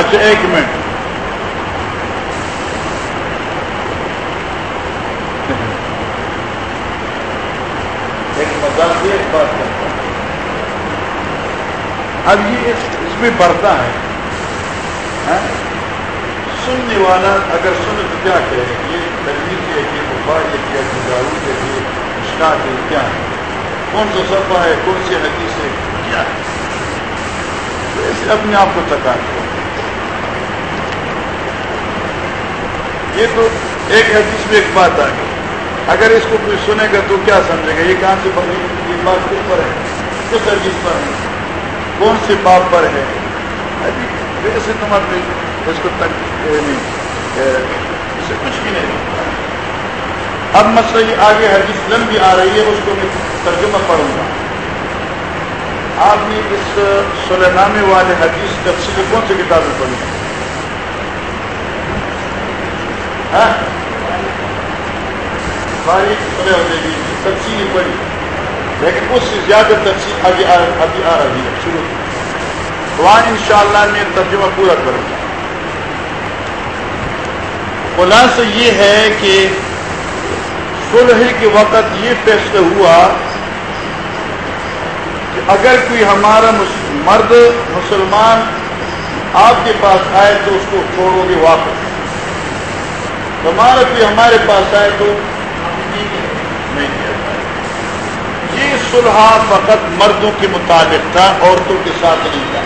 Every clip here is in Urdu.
اچھا ایک منٹ۔ ایک مزاق ایک بات کرتا ہوں اب یہ اس میں بڑھتا ہے۔ ہاں؟ سننے والا اگر سن تو کیا کہے یہ تجویز ہے کہ بخار ہے کہ گزارو کے لیے مشکات ہے کیا ہے۔ کون سا صفحہ ہے کون سی حدیث ہے کیا ہے؟ تو اپنے آپ کو تکا یہ تو ایک حدیث میں ایک بات آ گئی۔ اگر اس کو کوئی سنے گا تو کیا سمجھے گا؟ یہ کہاں سے بنی؟ یہ بات کس پر ہے؟ کس حدیث پر ہے؟ کون سے باپ پر ہے؟ ویسے تو مت اس کو تک نہیں اسے کچھ بھی نہیں۔ اب مسئلہ یہ آگے حدیث لمبی آ رہی ہے، اس کو میں ترجمہ پڑھوں گا۔ آپ نے اس سلنامے والے حدیث تفصیل کون سی کتابیں پڑھی؟ تفصیل پڑھی لیکن اس سے زیادہ تفصیل آگے ابھی آ رہی ہے شروع وہاں ان شاء اللہ میں ترجمہ پورا کروں گا خلاصہ یہ ہے کہ صلح کے وقت یہ فیصلہ ہوا کہ اگر کوئی ہمارا مرد مسلمان آپ کے پاس آئے تو اس کو چھوڑو گے واپس ہمارا کوئی ہمارے پاس آئے تو نہیں کیا یہ صلح فقط مردوں کے مطابق تھا، عورتوں کے ساتھ نہیں تھا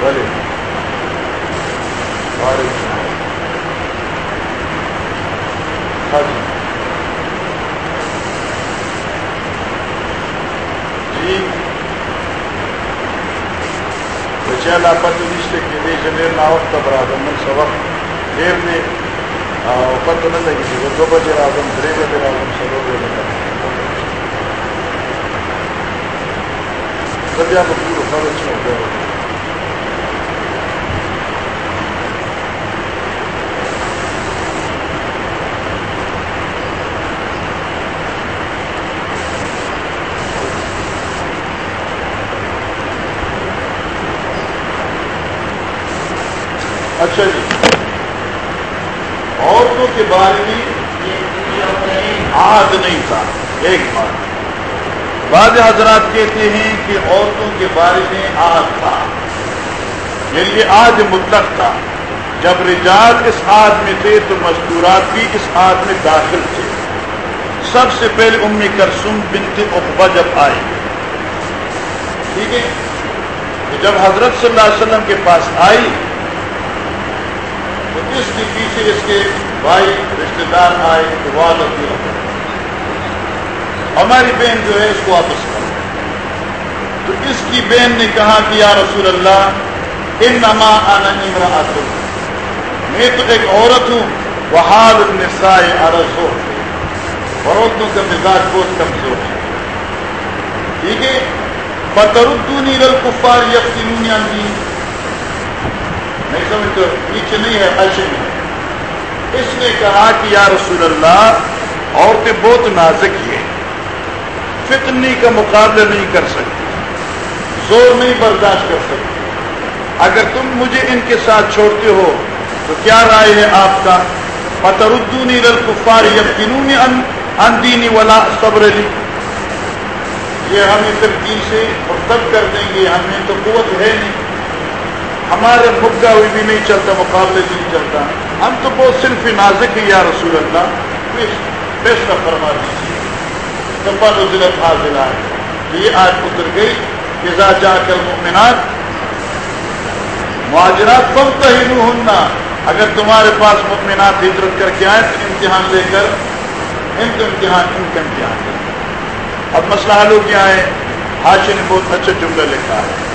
بولے جی بچے لاپت رشتے کے لیے جنیر ناوت کا برادر سبق دیر میں پتہ نه لگی تھی، وہ دو بجے راجم تھری بجے راجم سب بجے سب آپ پورا سب اچھا ہو اچھا جی۔ عورتوں کے بارے میں آج نہیں تھا، ایک بات۔ بعض حضرات کہتے ہیں کہ عورتوں کے بارے میں آج تھا۔ یعنی آج مطلق تھا۔ جب رجال اس آد میں تھے تو مزدورات بھی اس آد میں داخل تھے۔ سب سے پہلے امی کرسم بنت اقبا جب آئی ٹھیک ہے؟ جب حضرت صلی اللہ علیہ وسلم کے پاس آئی اس کے پیچھے اس کے بھائی رشتے دار آئے، تو والد بھی ہماری بہن جو ہے اس کو واپس کر تو اس کی بہن نے کہا کہ یا رسول اللہ ان نما آنا میں تو ایک عورت ہوں وہ حال نسائے عرض ہو عورتوں کا مزاج بہت کمزور ہے۔ ٹھیک ہے؟ بطردونی رل کفار یقینی نہیں سمجھتے نہیں ہے ایسے اس نے کہا کہ یا رسول اللہ، عورتیں بہت نازک ہیں۔ فتنی کا مقابلہ نہیں کر سکتی۔ زور نہیں برداشت کر سکتی۔ اگر تم مجھے ان کے ساتھ چھوڑتے ہو، تو کیا رائے ہے آپ کا؟ فتردونی رل یقینی اندینی والا صبر علی یہ ہمیں پھر دین سے مرتب کر دیں گے، ہمیں تو قوت ہے نہیں۔ ہمارے مکہ ہوئی بھی نہیں چلتا، مقابلے سے نہیں چلتا۔ ہم تو بہت صرف نازک ہیں، یا رسول اللہ۔ فیصلہ فرما دیجیے حاضر تو یہ آج اتر گئی فضا جا کر ممنات معاجرات کم تہین ہونا اگر تمہارے پاس ممنات ہجرت کر کے آئے تو امتحان لے کر، ان کا امتحان، ان کا امتحان۔ اب مسئلہ حل ہو گیا ہے۔ حاشی نے بہت اچھا جملہ لکھا ہے۔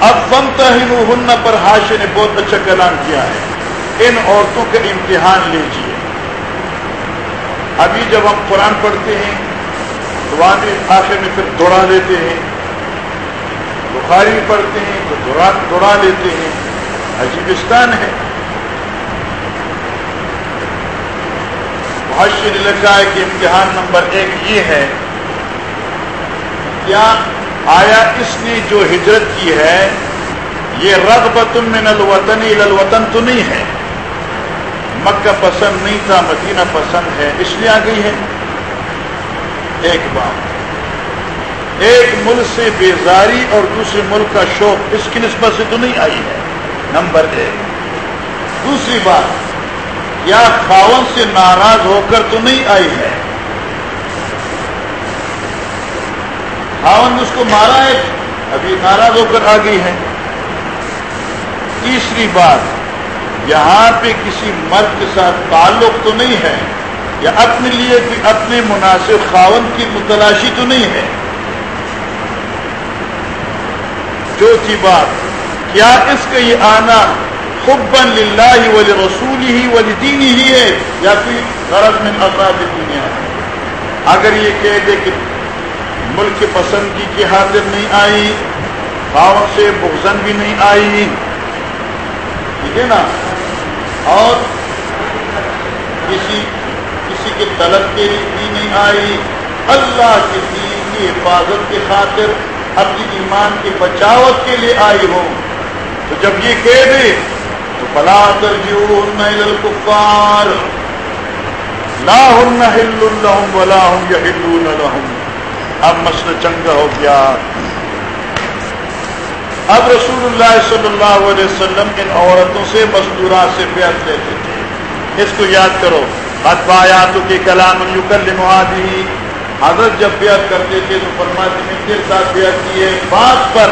اب فم تہین ہن پر حاشی نے بہت اچھا کلام کیا ہے۔ ان عورتوں کا امتحان لیجیے ابھی جب ہم قرآن پڑھتے ہیں تو آخر میں پھر دوڑا لیتے ہیں۔ بخاری بھی پڑھتے ہیں، تو دوڑا دوڑا لیتے ہیں۔ عجیبستان ہے۔ حاشی نے لکھا ہے کہ امتحان نمبر ایک یہ ہے۔ کیا آیا اس نے جو ہجرت کی ہے، یہ رغبت من الوطن الوطن تو نہیں ہے۔ مکہ پسند نہیں تھا، مدینہ پسند ہے، اس لیے آ گئی ہے۔ ایک بات، ایک ملک سے بیزاری اور دوسرے ملک کا شوق اس کی نسبت سے تو نہیں آئی ہے۔ نمبر ایک۔ دوسری بات، یا خاون سے ناراض ہو کر تو نہیں آئی ہے۔ خاون اس کو مارا ہے ابھی ناراض ہو کر آ گئی ہے۔ تیسری بات، یہاں پہ کسی مرد کے ساتھ تعلق تو نہیں ہے، یا اپنے لیے بھی اپنے مناسب خاون کی متلاشی تو نہیں ہے۔ چوتھی بات، کیا اس کا یہ آنا حبن للہ ولی رسول ہی ولی دینی ہی ہے، یا پھر غرض میں افراد دنیا؟ ہے اگر یہ کہہ دے کہ ملک پسندگی کی حاضر نہیں آئی خاون سے بغزن بھی نہیں آئی ٹھیک ہے نا؟ اور کسی کسی کے طلب کے لیے بھی نہیں آئی اللہ کے دین کی حفاظت کی خاطر، اپنی ایمان کی بچاوت کے لیے آئی ہو۔ تو جب یہ کہہ دے، تو بلا ترجیح الکفار لا ہن ہل الحم ولا ہوں یا ہل الحم اب مسئلہ چنگا ہو گیا۔ اب رسول اللہ صلی اللہ علیہ وسلم ان عورتوں سے مزدورات سے بیعت لیتے تھے۔ اس کو یاد کرو ادبایاتوں کے کلام یوکل محادی حضرت جب بیعت کرتے تھے تو فرماتے ہیں کے ساتھ بیعت کی ہے بات پر،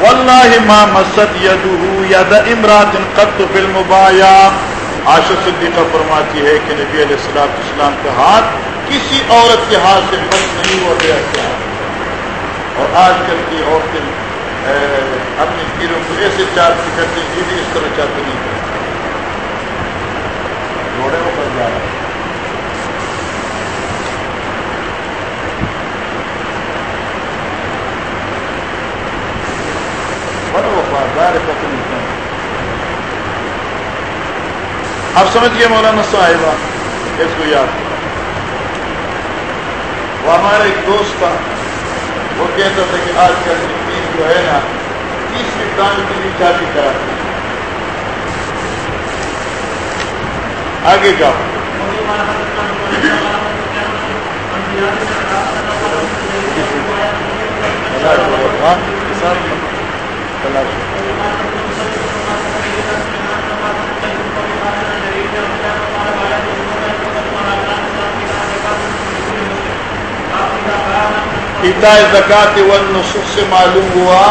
واللہ ما مسد یدہ ید امرات قط فی المبایا عاشق صدیقہ فرماتی ہے کہ نبی علیہ السلام اسلام کا ہاتھ کسی عورت کے ہاتھ سے مس نہیں ہوا گیا کیا اور آج کل کی عورتیں اپنے پیروں کو ایسے چارج کرتے ہیں یہ بھی اس طرح چارج نہیں کرتے۔ گھوڑے کو بن جا رہا بڑا وفادار پتنی اب سمجھ گئے مولانا صاحبہ اس کو یاد۔ وہ ہمارا ایک دوست تھا، وہ کہتا تھا کہ آج کل جو ہے نا تیسری کام کے لیے شادی کراتے ہیں آگے جاؤ۔ پیتا زکات والنصوص سے معلوم ہوا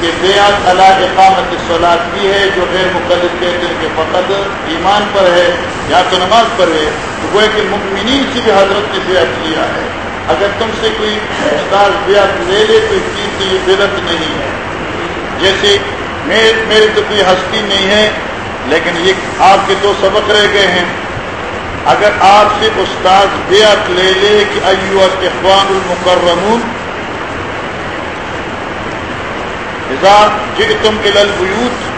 کہ بیعت اللہ اقامت سولاد بھی ہے جو غیر مقدس کہتے ہیں کہ فقط ایمان پر ہے یا تو نماز پر ہے، تو وہ کہ مکمنین سے بھی حضرت نے بیعت کیا ہے۔ اگر تم سے کوئی استاد بیعت لے لے تو اس چیز سے یہ بدت نہیں ہے۔ جیسے میرے تو کوئی ہستی نہیں ہے، لیکن یہ آپ کے دو سبق رہ گئے ہیں۔ اگر آپ سے استاد بیعت لے لے کہ ایو اخوان المکرمون، اذا جئتم الى البیوت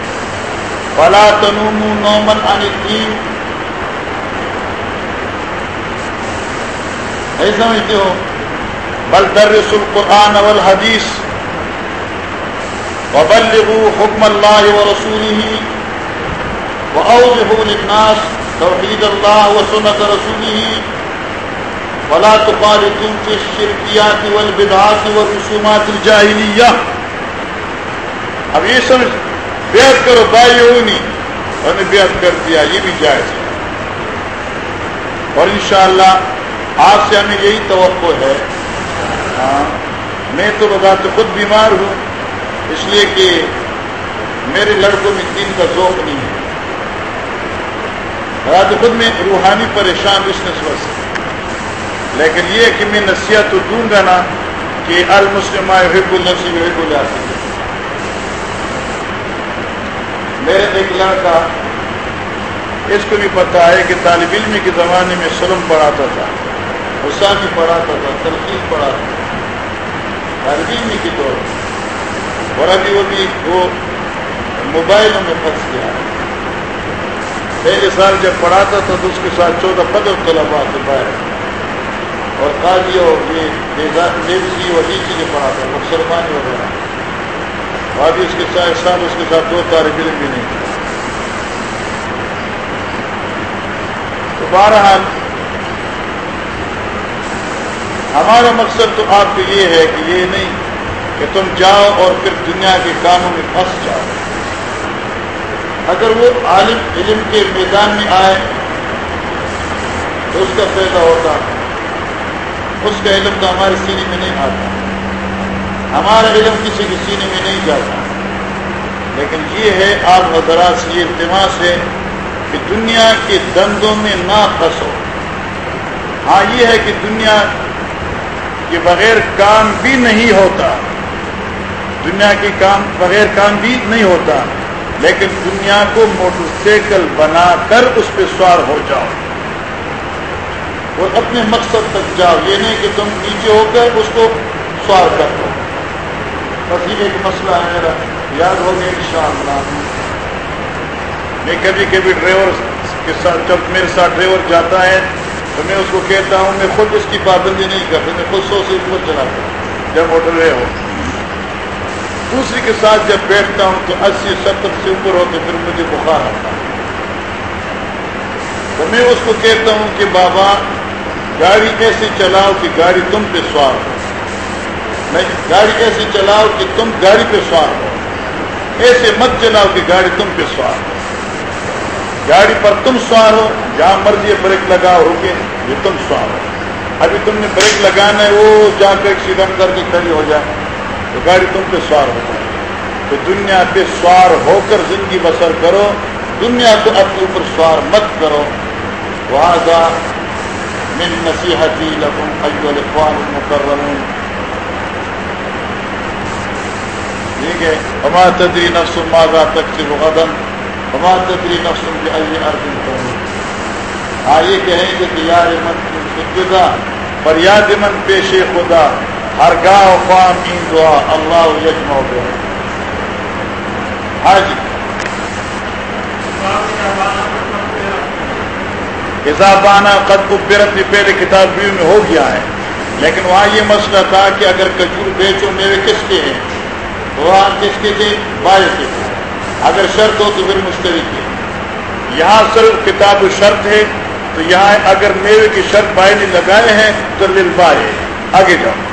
فلا تنوموا نوما عن الدین۔ نہیں سمجھتے ہو؟ بل درس القرآن والحدیث وبلغوا حکم اللہ ورسوله وأوضحوا للناس توحید اللہ و سنت رسولی ولا تخالطوا في الشركيات والبدعات والرسومات الجاهليه اب یہ سمجھ، بیعت کرو بائی ہونی اور نے بیعت کر دیا، یہ بھی جائز ہے۔ اور انشاءاللہ، آپ سے ہمیں یہی توقع ہے۔ ہاں میں تو بتا خود بیمار ہوں، اس لیے کہ میرے لڑکوں میں دین کا ذوق نہیں ہے۔ رات خود میں روحانی پریشان اس نسبت سے۔ لیکن یہ کہ میں نصیحت تو دوں گا نا کہ المسلم حب النسی حب اللہ میرے ایک لڑکا، اس کو بھی پتا ہے کہ طالب علم کے زمانے میں سلم پڑھاتا تھا حسانی پڑھاتا تھا ترکیب پڑھاتا تھا۔ طالب علم کی طور اور ابھی وہ بھی وہ موبائلوں میں پھنس گیا۔ پہلے سال جب پڑھاتا تھا تو اس کے ساتھ چودہ پندرہ طلبا سے باہر اور قاضی اور یہ اور یہ چیزیں پڑھاتا ہے مسلمان وغیرہ۔ ابھی اس کے ساتھ سال اس کے ساتھ دو طالب علم بھی نہیں۔ تو بہرحال، ہمارا مقصد تو آپ کو یہ ہے کہ یہ نہیں کہ تم جاؤ اور پھر دنیا کے کاموں میں پھنس جاؤ۔ اگر وہ عالم علم کے میدان میں آئے، تو اس کا فائدہ ہوتا، اس کا علم تو ہمارے سینے میں نہیں آتا۔ ہمارا علم کسی کے سینے میں نہیں جاتا۔ لیکن یہ ہے، آپ حضرات سے یہ التماس ہے کہ دنیا کے دندوں میں نہ پھنسو۔ ہاں یہ ہے کہ دنیا کے بغیر کام بھی نہیں ہوتا۔ دنیا کے کام بغیر کام بھی نہیں ہوتا۔ لیکن دنیا کو موٹر سائیکل بنا کر اس پہ سوار ہو جاؤ۔ اور اپنے مقصد تک جاؤ، یہ نہیں کہ تم نیچے ہو کر اس کو سوار کر دو۔ بس یہ ایک مسئلہ ہے میرا، یاد ہو گیا ان شاء اللہ میں کبھی کبھی ڈرائیور کے ساتھ، جب میرے ساتھ ڈرائیور جاتا ہے، تو میں اس کو کہتا ہوں، میں خود اس کی پابندی نہیں کرتا، میں خود سو سے اوپر چلاتا ہوں، جب موٹر وے ہو۔ دوسری کے ساتھ جب بیٹھتا ہوں تو اسی ستر سے اوپر ہوتے پھر مجھے بخار آتا تو میں اس کو کہتا ہوں کہ بابا، گاڑی ایسی چلاؤ کہ گاڑی تم پہ سوار ہو۔ نہیں گاڑی ایسی چلاؤ کہ تم گاڑی پہ سوار ہو۔ ایسے مت چلاؤ کہ گاڑی تم پہ سوار ہو۔ گاڑی پر تم سوار ہو، جہاں مرضی بریک لگاؤ، رکے، یہ تم سوار ہو۔ ابھی تم نے بریک لگانا ہے، وہ جا کر ایکسیڈنٹ کر کے کھڑی ہو جائے۔ تو گاڑی تم پہ سوار ہو جائے۔ تو دنیا پہ سوار ہو کر زندگی بسر کرو، دنیا کو اپنے اوپر سوار مت کرو۔ وہاں من نصیحتی لکم ایو الاخوان المکرمون ٹھیک ہے۔ وما تدری نفس ماذا تکسب غدا۔ وما تدری نفس بأي ارض تموت۔ ہاں یہ کہیں گے کہ یار من خدا پر من پیش خدا۔ ہر گاہ خام این دعا اللہ یجمع بے۔ ہاں جی اضافانہ قد قبرت بھی پہلے کتاب بھی میں ہو گیا ہے، لیکن وہاں یہ مسئلہ تھا کہ اگر کجور بیچو میرے کس کے ہیں؟ تو وہاں کس کے تھے؟ بائے کے تھے۔ اگر شرط ہو تو پھر مشترک ہے۔ یہاں صرف کتاب شرط ہے، تو یہاں اگر میوے کی شرط بائے نے لگائے ہیں تو لل آگے جاؤ۔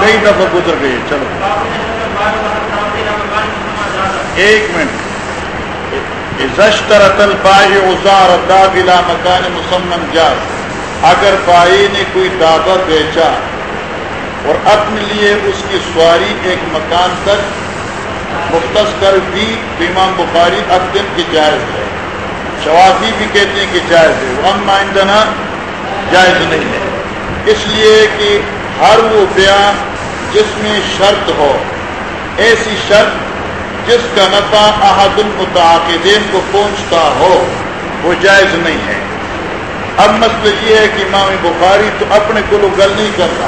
کئی دفعہ گزر گئی، چلو۔ ایک منٹ۔ ازشترتل بائی ازار دابلا مکان مسمن جاز۔ اگر بائی نے کوئی دابا بیچا اور اپنے لیے، اس کی سواری ایک مکان تک مختص کر دی امام بخاری اب دن کی جائز ہے۔ شوافی بھی کہتے ہیں کہ جائز ہے۔ وہ مائندنا جائز نہیں ہے۔ اس لیے کہ ہر وہ بیان جس میں شرط ہو، ایسی شرط جس کا نفع احد المتعاقدین کو پہنچتا ہو، وہ جائز نہیں ہے۔ اب مسئلہ یہ ہے کہ امام بخاری تو اپنے کو گل نہیں کرتا۔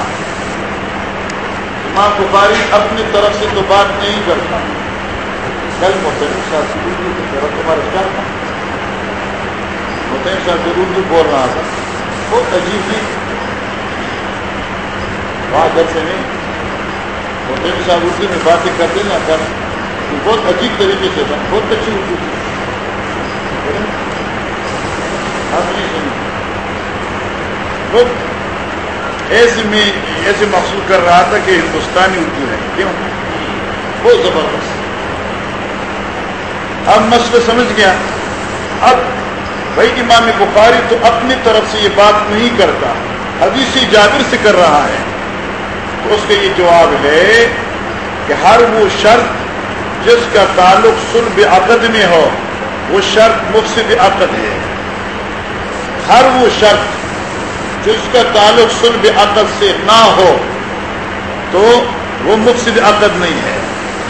امام بخاری اپنی طرف سے تو بات نہیں کرتا۔ کل محترم صاحب اردو کی طرف تمہارا کیا تھا محترم صاحب جو اردو بول رہا تھا۔ بہت عجیب تھی وہاں گھر سے نہیں محترم صاحب اردو میں باتیں کرتے نا کر بہت عجیب طریقے سے تھا۔ بہت اچھی اردو تھی۔ آپ نہیں سنی ایسے میں ایسے محسوس کر رہا تھا کہ ہندوستانی اردو ہے۔ کیوں؟ بہت زبردست۔ اب مسئلہ سمجھ گیا۔ اب بھائی امام بخاری تو اپنی طرف سے یہ بات نہیں کرتا حدیثی جابر سے کر رہا ہے۔ تو اس کا یہ جواب ہے کہ ہر وہ شرط جس کا تعلق سلب عقد میں ہو، وہ شرط مفصد عقد ہے۔ ہر وہ شرط جس کا تعلق سلب عقد سے نہ ہو، تو وہ مفصد عقد نہیں ہے۔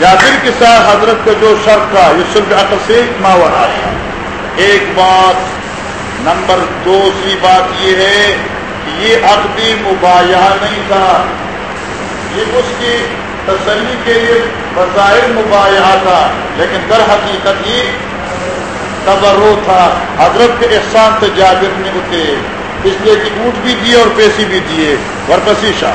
جابر کے ساتھ حضرت کا جو شرط تھا، یہ سلب عقد سے ماورا ہے ایک بات، نمبر دوسری بات یہ ہے کہ یہ عقدی مباحہ نہیں تھا۔ یہ اس کی تسلی کے لیے بظاہر مباحہ تھا، لیکن در حقیقت یہ تبرو تھا۔ حضرت کے احسان سے جابر نے ہوتے، اس لیے کہ اونٹ بھی دیے اور پیسے بھی دیے۔ ورپسی شاہ۔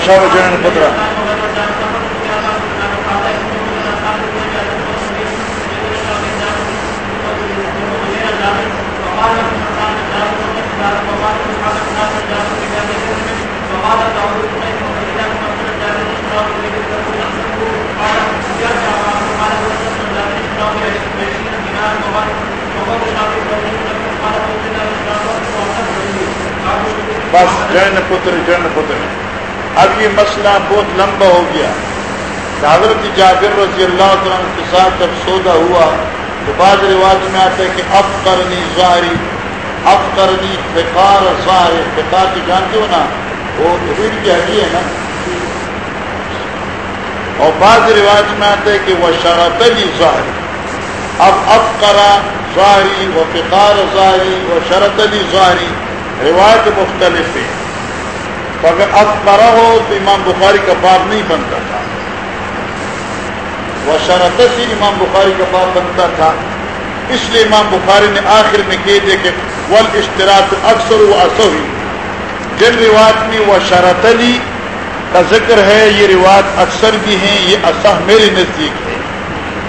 شاب جنن پترا بس جین پتر جین پتر اب یہ مسئلہ بہت لمبا ہو گیا حضرت جابر رضی اللہ عنہ کے ساتھ جب سودا ہوا تو بعض رواج میں آتا ہے کہ اب کرنی ظاہری اب کرنی بےکار ظاہر بےکار کی جانتے ہو نا، وہ ریڑھ کی ہڈی ہے نا۔ اور بعض رواج میں آتا ہے کہ وہ شرط ظاہری اب اب کرا ظاہری وہ بےکار ظاہری وہ شرط ظاہری روایت مختلف ہے اگر اب ہو تو امام بخاری کا باب نہیں بنتا تھا۔ وہ شرط سے امام بخاری کا باب بنتا تھا۔ اس لیے امام بخاری نے آخر میں کہہ دیا کہ ول اشتراک اکثر و اصوی جن روایت میں وہ شرط علی کا ذکر ہے، یہ روایت اکثر بھی ہیں، یہ اصح میرے نزدیک ہے۔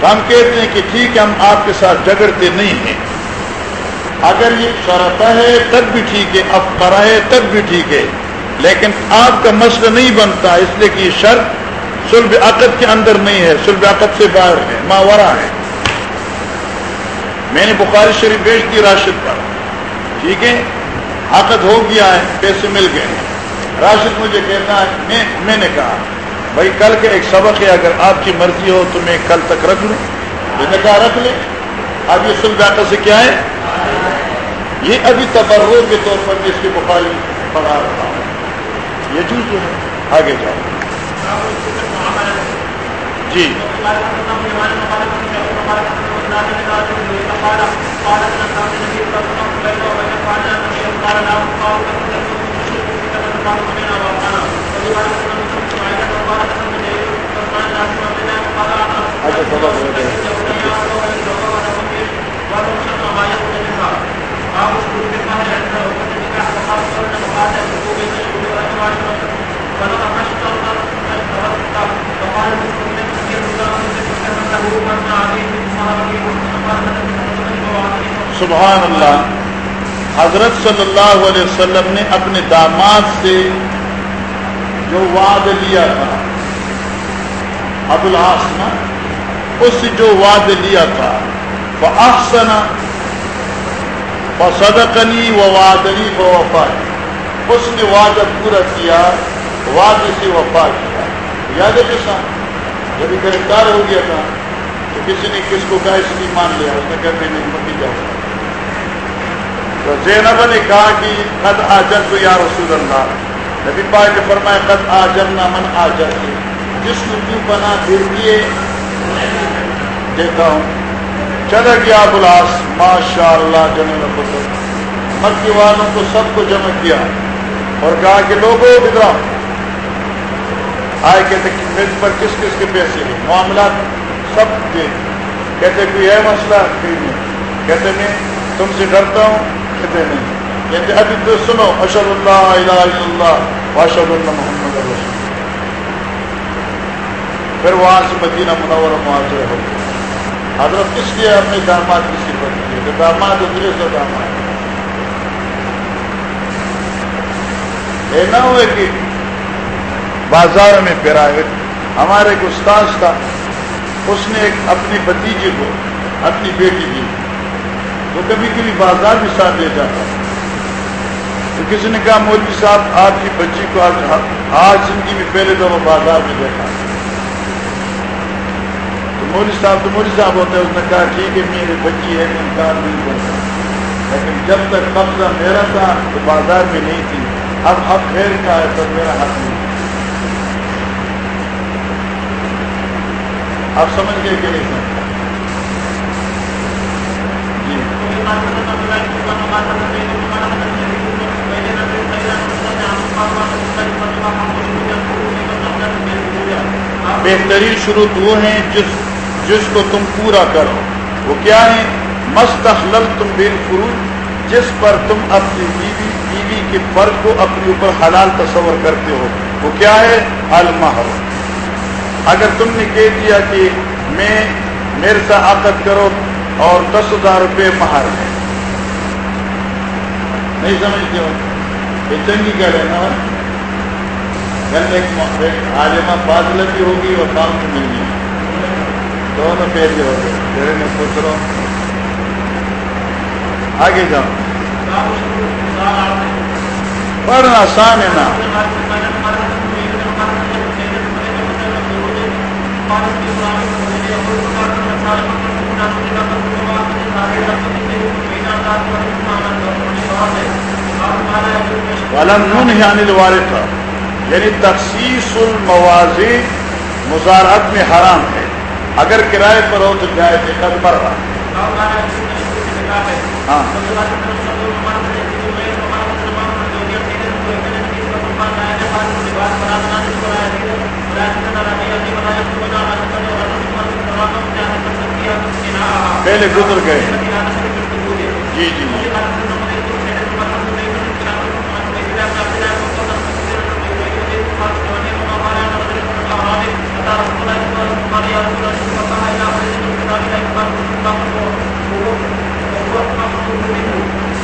تو ہم کہتے ہیں کہ ٹھیک ہے، ہم آپ کے ساتھ جگڑتے نہیں ہیں۔ اگر یہ شرط ہے تب بھی ٹھیک ہے، اب ہے تب بھی ٹھیک ہے۔ لیکن آپ کا مسئلہ نہیں بنتا، اس لیے کہ یہ شرط سلب عقد کے اندر نہیں ہے سلب عقد سے باہر ہے، ماورا ہے۔ میں نے بخاری شریف بیچ دی راشد پر۔ ٹھیک ہے؟ عقد ہو گیا ہے، پیسے مل گئے راشد مجھے کہنا ہے، میں میں نے کہا، بھائی کل کے ایک سبق ہے، اگر آپ کی مرضی ہو تو میں کل تک رکھ لوں۔ میں نے کہا، رکھ لیں اب یہ سلب عقد سے کیا ہے؟ یہ ابھی تبرو کے طور پر جس کی بخاری پڑھا رہا ہوں۔ یہ چیز جو ہے آگے جاؤ۔ جی۔ اچھا، سبحان اللہ حضرت صلی اللہ علیہ وسلم نے اپنے داماد سے جو وعد لیا تھا ابو الحسن اس سے جو وعد لیا تھا وہ افسنا و صدقنی و وادنی و وفا اس نے وعدہ پورا کیا، وعدے سے وفا کیا۔ یاد ہے کسا جب گرفتار ہو گیا تھا، تو کسی نے کس کو کہا، اس لیے مان لیا، اس نے کہا، میں نے مکی جاؤں تو زینب نے کہا کہ قد آجر تو یا رسول اللہ۔ نبی پاک نے فرمایا، قد آجر نہ من آجر جس کو کیوں بنا پھر دیے، دیتا ہوں۔ چلا گیا بلاس ماشاء اللہ جنرل مکی والوں کو سب کو جمع کیا۔ اور کہا کہ لوگوں ادھر آئے کہتے میز پر کس کس کے پیسے ہیں؟ معاملات سب دے کہتے کوئی ہے مسئلہ؟ کوئی نہیں۔ کہتے میں تم سے ڈرتا ہوں، کہتے نہیں۔ کہتے ابھی تو سنو اشد اللہ الہ الا اللہ واشد اللہ محمد رسول پھر وہاں سے مدینہ منور معاشرے ہو حضرت کس لیے اپنے داماد کی صفت کی داماد اترے سے داماد۔ یہ نہ ہوئے کہ بازار میں پھرا ہمارے ایک استاذ تھا، اس نے ایک اپنی بتیجے کو، اپنی بیٹی دی تو کبھی کبھی بازار بھی ساتھ لے جاتا تو کسی نے کہا مولوی صاحب، آپ کی بچی کو آج آج زندگی میں پہلے تو وہ بازار میں دیکھا۔ تو مولوی صاحب، تو مولوی صاحب ہوتے ہیں، اس نے کہا، ٹھیک ہے میری بچی ہے انکار نہیں کرتا۔ لیکن جب تک قبضہ میرا تھا تو بازار میں نہیں تھی۔ اب اب پھر کا ہے تو میرا حق نہیں۔ آپ سمجھ گئے کہ نہیں سمجھ؟ جی۔ بہترین شروع وہ ہیں جس جس کو تم پورا کرو۔ وہ کیا ہے مستحل تم بے جس پر تم اپنی بیوی بیوی کے فرق کو اپنے اوپر حلال تصور کرتے ہو، وہ کیا ہے؟ المحر اگر تم نے کہہ دیا کہ میں میرے سے عقد کرو اور دس ہزار روپے مہر ہے۔ نہیں سمجھتے ہو؟ یہ چنگی کیا لینا ایک عالمہ فاضل بھی ہوگی اور کام بھی ملنی دونوں پیسے ہو گئے۔ میرے میں پوچھ رہا ہوں آگے جاؤ۔ پڑھنا آسان ہے نا ولم عن الوارث یعنی تخصیص الموازی مزارعت میں حرام ہے. اگر کرائے پر ہو تو جائے تھے قد بڑھ رہا ہاں. پہلے گزر گئے جی جی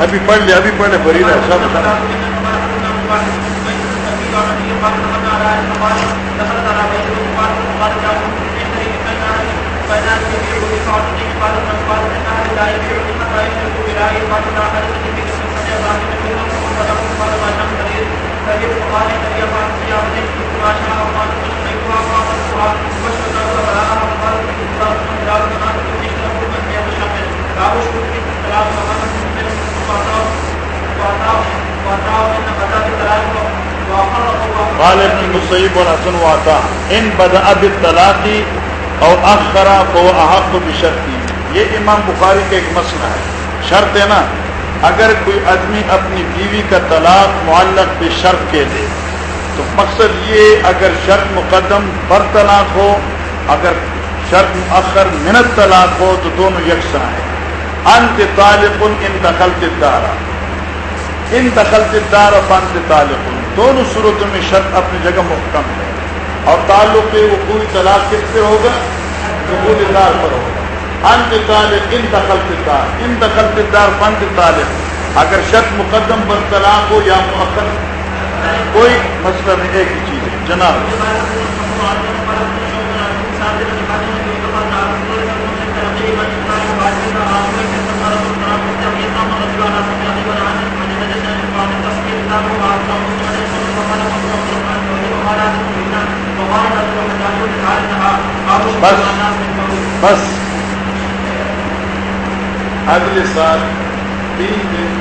ابھی پڑھ لیا ابھی پڑھ لے بری رہا سب غالب المصیب والحسن واتا. ان بدأ بالطلاقی او اخرا فو احق بشرطی یہ امام بخاری کا ایک مسئلہ ہے. شرط ہے نا اگر کوئی آدمی اپنی بیوی کا طلاق معلق پہ شرط کے دے تو مقصد یہ اگر شرط مقدم پر طلاق ہو، اگر شرط مؤخر منت طلاق ہو، تو دونوں یکساں ہیں۔ انت طالق ان دخل دارا ان دخل دار فنت طالق۔ دونوں صورتوں میں شرط اپنی جگہ محکم ہے۔ اور تعلق وہ پوری طلاق کس سے ہوگا؟ قبول دار پر ہوگا۔ انت طالب ان دخل کردار ان دخل کردار بند طالب. اگر شرط مقدم پر طلاق ہو یا مؤخر، کوئی مسئلہ نہیں، ایک ہی چیز ہے. جناب. بس بس. اگلے سال تین دن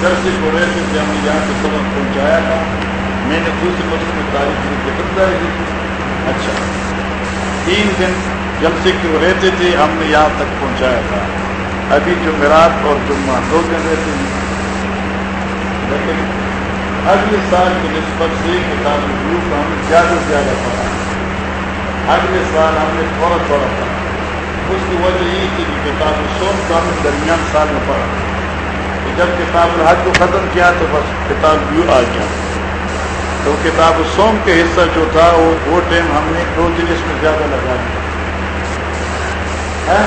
جلسے کو رہتے تھے ہمیں یہاں سے سبق پہنچایا تھا، میں نے دوسرے مسئلے میں تاریخ کی خریداری دی تھی۔ اچھا۔ تین دن جلسے کی وہ رہتے تھے، ہم نے یہاں تک پہنچایا تھا۔ ابھی جمعرات اور جمعہ دو دن رہتے ہیں۔ لیکن اگلے سال کی نسبت سے کتاب کو ہم زیادہ سے زیادہ پڑھا۔ اگلے سال ہم نے تھوڑا تھوڑا پڑھا۔ اس کی وجہ یہ تھی کہ کتاب سوم کا ہم درمیان سال میں پڑھا تو جب کتاب الحج کو ختم کیا تو بس کتاب یوں آ گیا تو کتاب سوم کے حصہ جو تھا وہ وہ ٹائم ہم نے دو دن اس میں زیادہ لگا دیا ہاں؟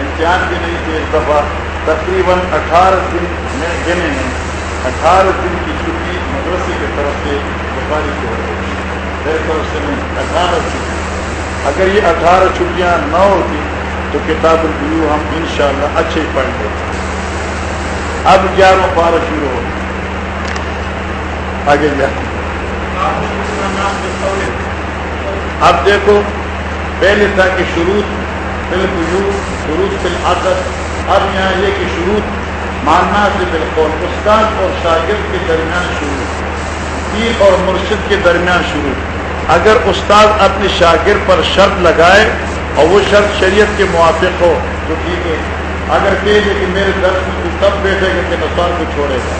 امتحان بھی نہیں تھے اس دفعہ. تقریباً اٹھارہ دن میں گنے ہیں. اٹھارہ دن کی چھٹی مدرسے کی طرف سے بخاری کی ہو رہی ہے طرف سے نہیں، اٹھارہ دن. اگر یہ اٹھارہ چھٹیاں نہ ہوتی تو کتاب البیو ہم انشاءاللہ اچھے پڑھ لیں اب گیارہ پارہ شروع ہو۔ آگے جا۔ اب دیکھو، پہلے تھا کہ شروع فل بیو شروع عادت اب یہاں یہ کہ شروع ماننا سے بالکل استاد اور شاگرد کے درمیان شروع۔ پیر اور مرشد کے درمیان شروع۔ اگر استاد اپنے شاگرد پر شرط لگائے اور وہ شرط شریعت کے موافق ہو، تو ٹھیک ہے۔ اگر کہ کہ میرے درس میں تو تب بیٹھے گا کہ نسوار کو چھوڑے گا۔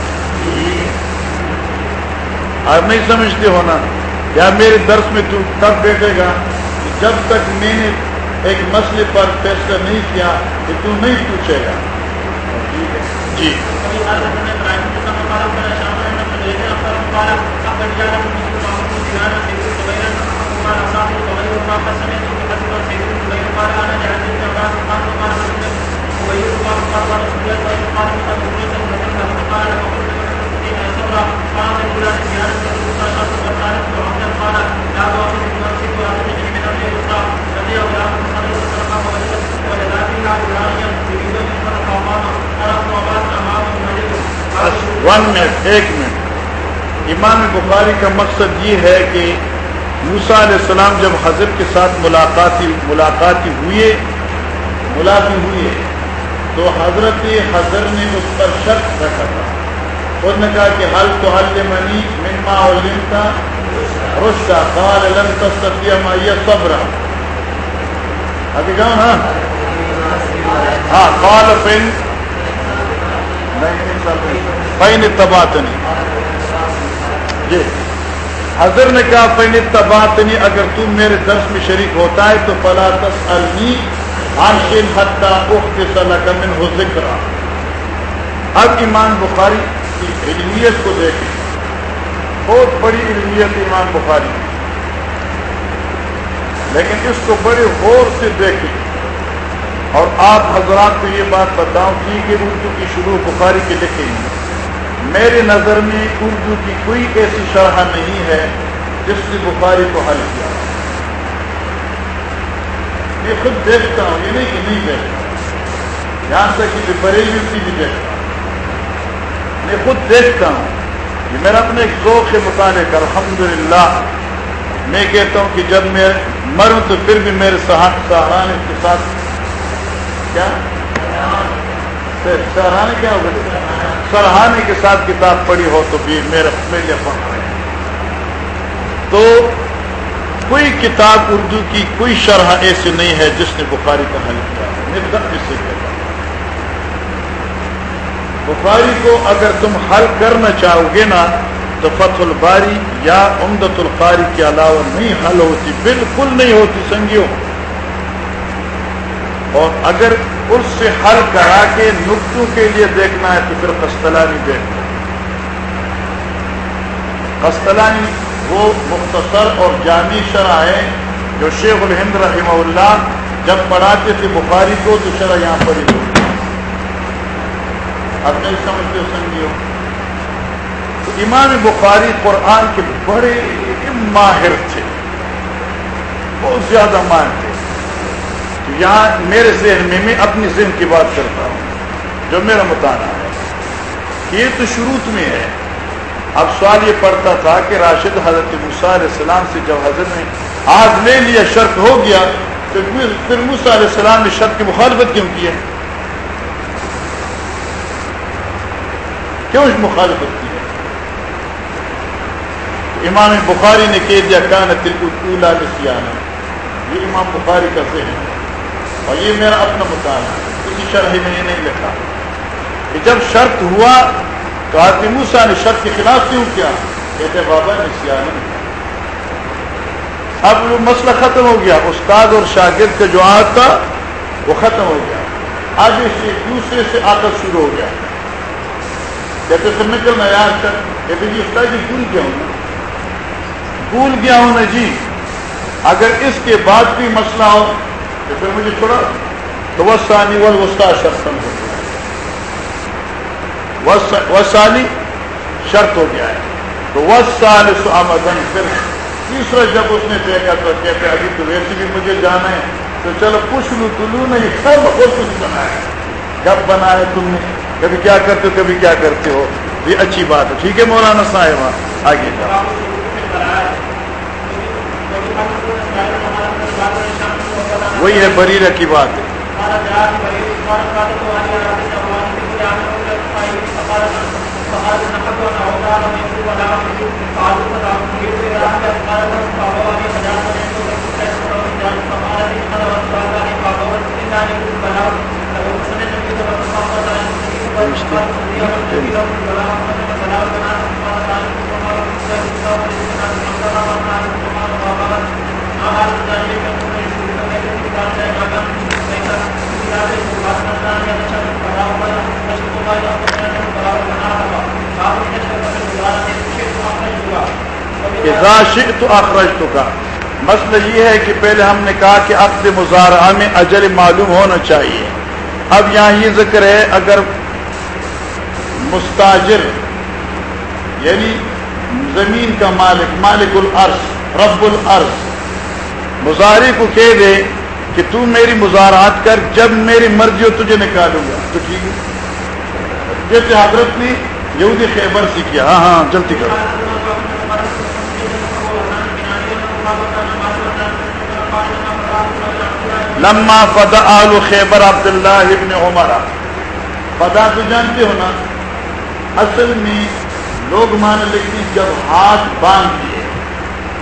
آپ نہیں سمجھتے ہونا یا میرے درس میں تو تب بیٹھے گا جب تک میں نے ایک مسئلے پر فیصلہ نہیں کیا کہ تو نہیں پوچھے گا۔ جی۔ جی ون منٹ ایک منٹ امام بخاری کا مقصد یہ ہے کہ موسا علیہ السلام جب حضرت کے ساتھ ملاقاتی ملاقاتی ہوئے، ملاقی ہوئے تو حضرت حضر نے اس پر شرط رکھا تھا۔ خود نے کہا کہ حل تو حل منی، مما علمتا رشتا قال لن تستطيع معي صبرا ابھی ہاں ہاں قال فن فین تباتنی۔ جی۔ حضر نے کہا فین تباتنی اگر تم میرے درس میں شریک ہوتا ہے تو فلا تسألنی عاشن حتی اختص لک من ہو ذکر اب ایمان بخاری کی علمیت کو دیکھیں۔ بہت بڑی علمیت ایمان بخاری۔ لیکن اس کو بڑے غور سے دیکھیں۔ اور آپ حضرات کو یہ بات بتاؤں کی کہ اردو کی شروع بخاری کے لکھیں میرے نظر میں اردو کی کوئی ایسی شرح نہیں ہے جس نے بخاری کو حل کیا۔ میں خود دیکھتا ہوں، یہ نہیں کہ نہیں دیکھتا۔ یہاں تک کہ بریلی کی بھی دیکھتا ہوں۔ میں خود دیکھتا ہوں یہ میرا اپنے ایک ذوق سے مطالعے کا الحمدللہ، میں کہتا ہوں کہ جب میں مروں تو پھر بھی میرے سہارانے کے ساتھ کیا؟ سہرانے کیا ہوگا سرہانے کے ساتھ کتاب پڑھی ہو تو بھی میرے میرے پڑھ رہے تو کوئی کتاب اردو کی کوئی شرح ایسی نہیں ہے جس نے بخاری کا حل کیا۔ نردم سے کہتا بخاری کو اگر تم حل کرنا چاہو گے نا تو فتح الباری یا امدت القاری کے علاوہ نہیں حل ہوتی، بالکل نہیں ہوتی، سنگیوں۔ اور اگر اس سے حل کرا کے نقطوں کے لیے دیکھنا ہے تو پھر قسطلانی دیکھنا قسطلانی وہ مختصر اور جامع شرح ہے جو شیخ الہند رحمہ اللہ جب پڑھاتے تھے بخاری کو تو شرح یہاں پر ہی اب نہیں سمجھتے سنگیو تو امام بخاری قرآن کے بڑے ماہر تھے، بہت زیادہ ماہر تھے۔ تو یہاں میرے ذہن میں میں اپنی ذہن کی بات کرتا ہوں، جو میرا مطالعہ ہے۔ یہ تو شروع میں ہے۔ اب سوال یہ پڑتا تھا کہ راشد حضرت علیہ السلام سے جب حضرت نے آج لے لیا، شرط ہو گیا، تو پھر علیہ السلام نے شرط کی مخالفت کیوں کی ہے؟ کیوں مخالفت کی ہے؟ امام بخاری نے کہہ دیا کان تلکلا لسیانہ یہ امام بخاری کا ذہن ہے۔ اور یہ میرا اپنا مطالعہ کسی شرح میں یہ نہیں لکھا۔ کہ جب شرط ہوا تو آدمی موسا نے شرط کے خلاف کیوں کیا؟ کہتے بابا نے سیاح اب وہ مسئلہ ختم ہو گیا۔ استاد اور شاگرد کا جو آج تھا، وہ ختم ہو گیا۔ آج اس دوسرے سے آکر شروع ہو گیا۔ کہتے سر نکلنا یاد کر کہتے جی استاد جی بھول گیا ہوں بھول گیا ہوں میں جی۔ اگر اس کے بعد بھی مسئلہ ہو تو پھر مجھے چھوڑا تو وہ سانی وسطا شرطن ہو گیا وسانی شرط ہو گیا ہے تو وہ سال آمدن پھر تیسرا جب اس نے دیکھا تو کہتے ابھی تو ویسے بھی مجھے جانا ہے تو چلو پوچھ لو تلو نہیں سب بہت کچھ بنایا کب بنایا تم نے کبھی کیا کرتے ہو کبھی کیا کرتے ہو یہ اچھی بات ہے ٹھیک ہے مولانا صاحب آگے جاؤ وہی ہے بریرہ کی بات۔ ہے تو اخرج تو کا مسئلہ یہ ہے کہ پہلے ہم نے کہا کہ عقد مظاہرہ میں اجل معلوم ہونا چاہیے۔ اب یہاں یہ ذکر ہے، اگر مستاجر یعنی زمین کا مالک مالک العرض رب العرض مظاہرے کو کہہ دے کہ تو میری مظاہرات کر، جب میری مرضی ہو تجھے نکالوں گا۔ تو ٹھیک ہے۔ جیسے حضرت نے یہودی خیبر سے کیا ہاں ہاں جلدی کرو۔ لما فدا آل خیبر عبد اللہ ابن عمر۔ فدا تو جانتے ہو نا، اصل میں لوگ مان لکھتے جب ہاتھ باندھ دیے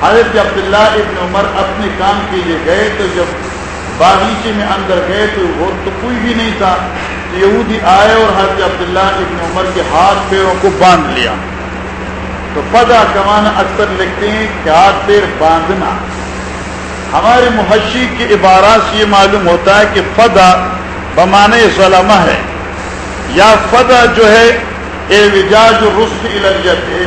حضرت عبداللہ ابن عمر اپنے کام کے لیے گئے تو جب باغیچے میں اندر گئے تو وہ تو کوئی بھی نہیں تھا یہودی آئے اور حضرت عبداللہ ابن عمر کے ہاتھ پیروں کو باندھ لیا۔ تو فدا کمانا اکثر لکھتے ہیں کہ ہاتھ پیر باندھنا۔ ہمارے محشی کی عبارات سے یہ معلوم ہوتا ہے کہ فدا بمانے ظلمہ ہے۔ یا فدا جو ہے، اے وجاج رس الجت ہے۔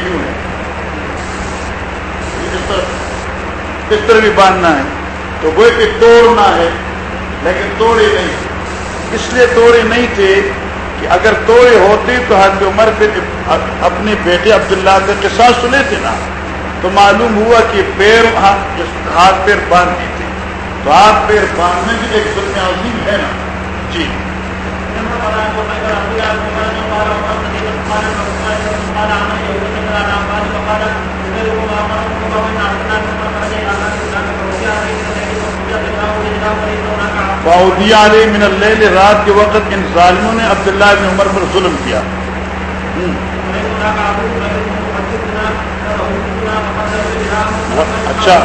اس طرح بھی باندھنا ہے۔ تو وہ کہ توڑنا ہے، لیکن توڑے نہیں۔ اس لیے توڑے نہیں تھے کہ اگر توڑے ہوتے تو حضرت عمر پھر اپنے بیٹے عبداللہ کا قصہ سنے تھے نا۔ تو معلوم ہوا کہ پیر ہاتھ پیر باندھتی تھی تو ہاتھ پیر باندھنے کی ایک سب عظیم ہے نا۔ جی۔, جی۔ علیہ من اللہ رات کے وقت ان ظالموں نے عبداللہ بن عمر پر ظلم کیا۔ اچھا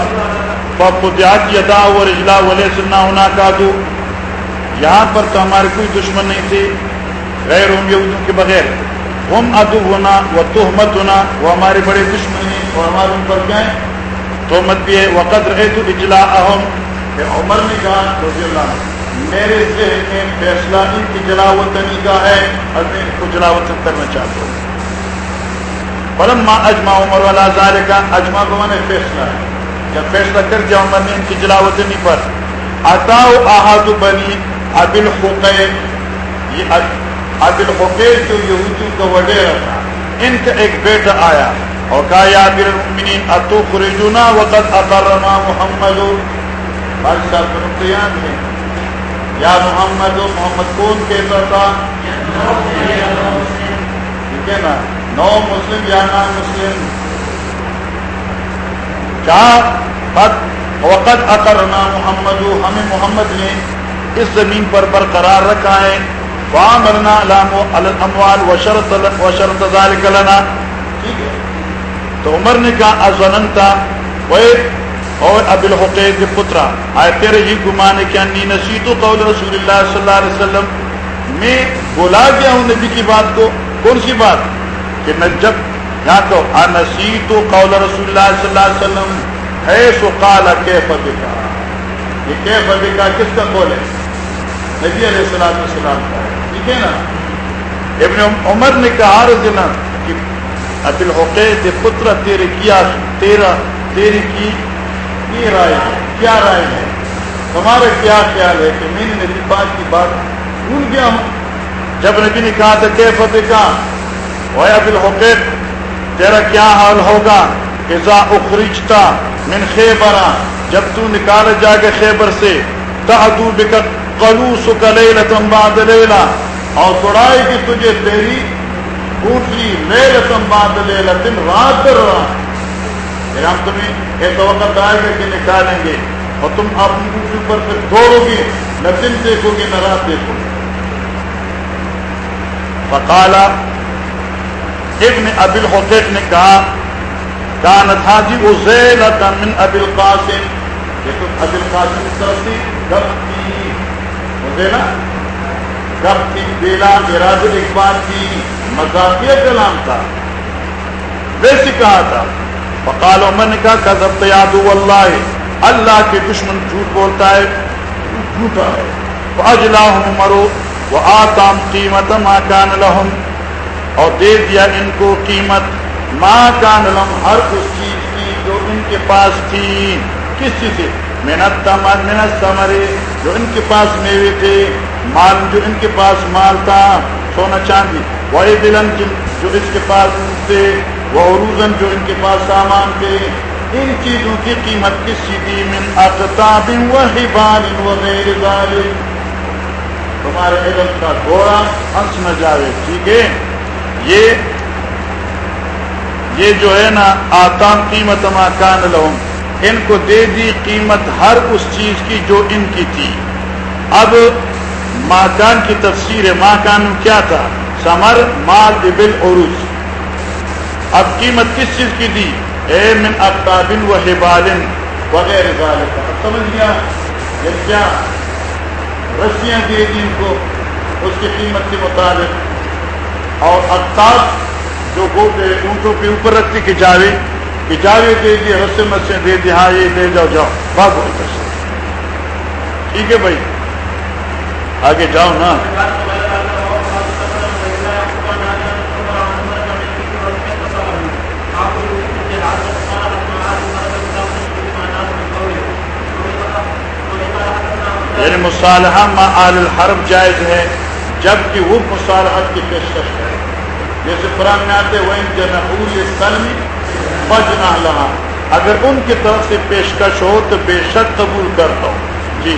یدا و رجلا ولی سننا ہونا کا تو یہاں پر تو ہمارے کوئی دشمن نہیں تھے، غیر ہم یہودوں کے بغیر۔ ہم ادو ہونا و تہمت ہونا وہ ہمارے بڑے دشمن ہیں اور ہمارے ان پر کیا ہے تہمت بھی ہے وقت رہے تو اجلا اہم کہ عمر نے کہا رضی اللہ میرے ذہن میں فیصلہ ان کی جلاوطنی کا ہے اور میں ان کو جلاوطن کرنا چاہتا ہوں۔ فلما اجما عمر والا زار کا اجما کو میں نے فیصلہ ہے۔ جب فیصلہ کر دیا عمر نے ان کی جلاوطنی پر، اتاؤ احاد بنی ابل حقیق یہ ابل حقیق جو یہودیوں کا وڈیرا تھا، ان کا ایک بیٹا آیا۔ اور کہا، یا امیر المؤمنین اتو خرجونا وقد اقرنا محمد بھائی صاحب کو ہے یا محمد و محمد کون کہتا تھا ٹھیک ہے نا؟ نو مسلم یا نان مسلم؟ کیا وقت اکرنا محمد، ہمیں محمد نے اس زمین پر برقرار رکھا ہے۔ وہاں مرنا اموال و شرط و شرط لنا۔ ٹھیک ہے؟ تو عمر نے کہا ازن تھا اور ابل حقیق پترا، آئے تیرے ہی گمانے کیا نی نسیت قول رسول اللہ صلی اللہ علیہ وسلم میں بولا گیا ہوں نبی کی بات کو؟ کون سی بات؟ کہ نہ جب یہاں تو نسیت قول رسول اللہ صلی اللہ علیہ وسلم ہے سو کالا کیف کا یہ کیف کا کس کا قول ہے؟ نبی علیہ السلام السلام کا ٹھیک ہے نا؟ ابن عمر نے کہا رضنا کہ ابل حقیق پتر تیرے کیا تیرا، تیری کی یہ رائے ہے کیا رائے ہے؟ تمہارا کیا خیال ہے کہ میں نے نبی پاک کی بات بھول گیا ہوں؟ جب نبی نے کہا تھا کہ فتح کا بالحقیق تیرا کیا حال ہوگا؟ ایزا اخرجتا من خیبرا جب تو نکال جا کے خیبر سے تحدو بکت قلوس کا لیلتن بعد لیلہ اور توڑائے گی تجھے تیری اونٹلی لیلتن بعد لیلتن رات در رات۔ ہم تمہیں ایسا وقت آئے گا کہ نکالیں گے اور تم اپنی اونٹی پر پھر دوڑو گے، نہ دن دیکھو گے، نہ رات دیکھو گے۔ فقالا ابن ابی الحقیق نے کہا، کانت حاجی ازیل من ابی القاسم یہ تو ابی القاسم کی طرف سے گب تھی ازیلا گب تھی بیلا، میراج الاقبال کی مذاقیہ کلام تھا۔ ویسے کہا تھا۔ فقال عمر نے کہا کذب یاد اللہ اللہ کے دشمن جھوٹ بولتا ہے جھوٹا ہے۔ فاجلاہم مرو وآتام قیمت ما کان لہم اور دے دیا ان کو قیمت، ما کان لہم ہر اس چیز کی جو ان کے پاس تھی۔ کس چیز سے؟ محنت تمر محنت تمرے جو ان کے پاس میوے تھے، مال، جو ان کے پاس مال تھا، سونا چاندی۔ وہی دلن جو اس کے پاس تھے وہ عروزن جو ان کے پاس سامان تھے، ان چیزوں کی قیمت کس تھی من اقتاب و حبال و غیر ذالک۔ تمہارے علم کا گھوڑا ہنس نہ جاوے، ٹھیک ہے؟ یہ یہ جو ہے نا، آتام قیمت ما کان لہم۔ ان کو دے دی قیمت ہر اس چیز کی جو ان کی تھی۔ اب ماکان کی تفسیر ہے ماکان کیا تھا؟ سمر، مال، ابل عروج اب قیمت کس چیز کی دی؟ اے من افتابن و حبالن وغیرہ اب سمجھ گیا؟ یہ کیا؟ رسیاں دے دی ان کو، اس کی قیمت کے مطابق. اور افتاب جو گوٹے اونٹوں کے اوپر رکھتی کہ جاوے کہ جاوے دے دی، رسے مسے دے دی ہاں یہ دے جاؤ جاؤ بھاگو ادھر سے ٹھیک ہے بھائی؟ آگے جاؤ نا۔ یعنی مصالحہ ما آل الحرب جائز ہے، جبکہ وہ مصالحت کی پیشکش ہے۔ جیسے قرآن میں آتے وہ جنحول سلم بجنا لہا اگر ان کی طرف سے پیشکش ہو تو بے شک قبول کرتا ہوں جی۔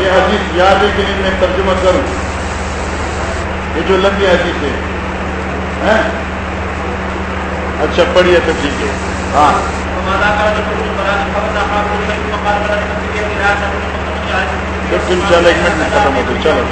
یہ حدیث یاد ہے کہ میں ترجمہ کروں۔ یہ جو لمبی حدیث ہے اچھا پڑھیے تو ٹھیک ہے۔ ہاں۔ چلو ایک منٹ ختم ہو گئی چلو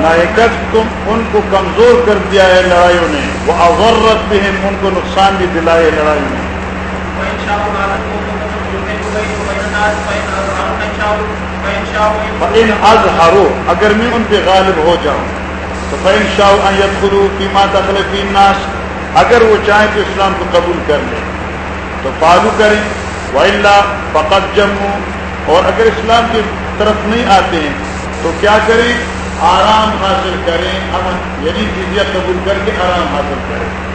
نائکت تم ان کو کمزور کر دیا ہے لڑائیوں نے۔ وہ اغرت بھی ان کو نقصان بھی دلائے لڑائیوں نے۔ ان اظہرو اگر میں ان پہ غالب ہو جاؤں، تو فین شاہ ایت خرو کی ماتا ناس اگر وہ چاہیں تو اسلام کو قبول کر لیں۔ تو فالو کریں وہ فقط جموں اور اگر اسلام کی طرف نہیں آتے ہیں، تو کیا کریں؟ آرام حاصل کریں، امن یعنی جزیہ قبول کر کے آرام حاصل کریں۔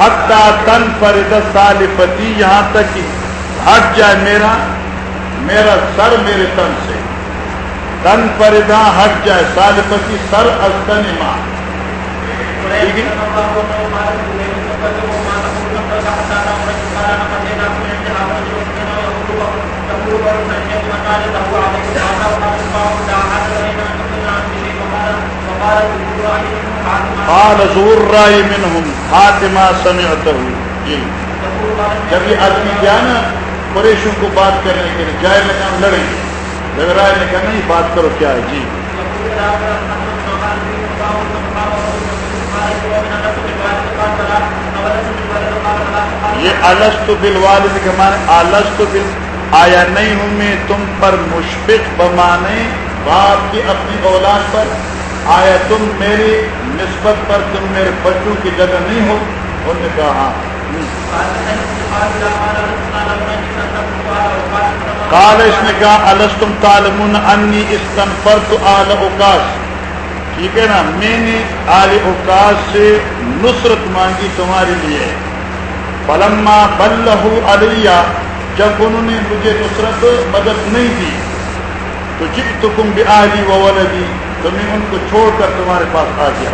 حتہ تن فرد سالفتی یہاں تک کہ ہٹ جائے میرا میرا سر میرے تن سے۔ تن فردا ہٹ جائے سالفتی سر از تن ماں۔ ٹھیک قال زور رائے منہم حاتمہ سمعتہ جی۔ جب یہ آدمی گیا نا قریشوں کو بات کرنے کے لیے جائے میں ہم لڑیں۔ گے لگ رہا ہے نے کہا، نہیں، بات کرو کیا ہے؟ جی۔ یہ السط بل والد کے مانے السط بل آیا نہیں ہوں میں تم پر مشفق بمانے، باپ کی اپنی اولاد پر، آیا تم میری نسبت پر تم میرے بچوں کی جگہ نہیں ہو؟ انہوں نے کہا ہاں۔ کال اس نے کہا السطم تالمن انی استنفر تو آل اوکاش ٹھیک ہے نا؟ میں نے آل اوکاش سے نصرت مانگی تمہارے لیے۔ پلما بل علیہ، جب انہوں نے مجھے نصرت، مدد نہیں دی۔ تو جب تو کم بھی آلی و ولدی، تو میں ان کو چھوڑ کر تمہارے پاس آ گیا۔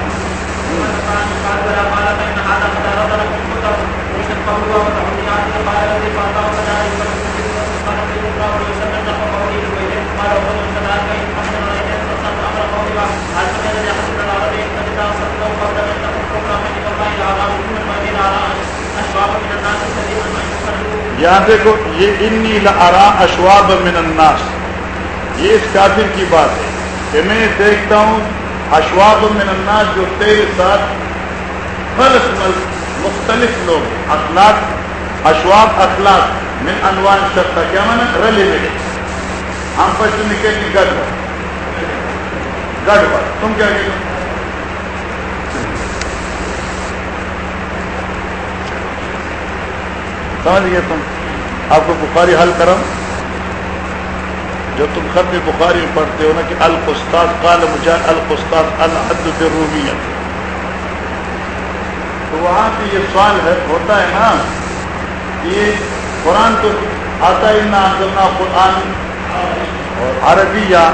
یہاں دیکھو، یہ انی لارا اشواب من الناس۔ یہ اس کافر کی بات ہے کہ میں دیکھتا ہوں اشواب من الناس جو تیرے ساتھ خلص مختلف لوگ، اخلاق، اشواب اخلاق من انوان شرطہ۔ کیا مانا؟ رلے ملے ہم پشت نکل کی گڑ گڑبڑ تم کیا کہ سمجھ گئے تم؟ آپ کو بخاری حل کرم؟ جو تم خط بخاری میں پڑھتے ہو نا کہ القستاد، قال مجاہد، القستاد الحد رومیت تو وہاں پہ یہ سوال ہے، ہوتا ہے نا یہ قرآن تو آتا ہی نہ قرآن اور عربیہ،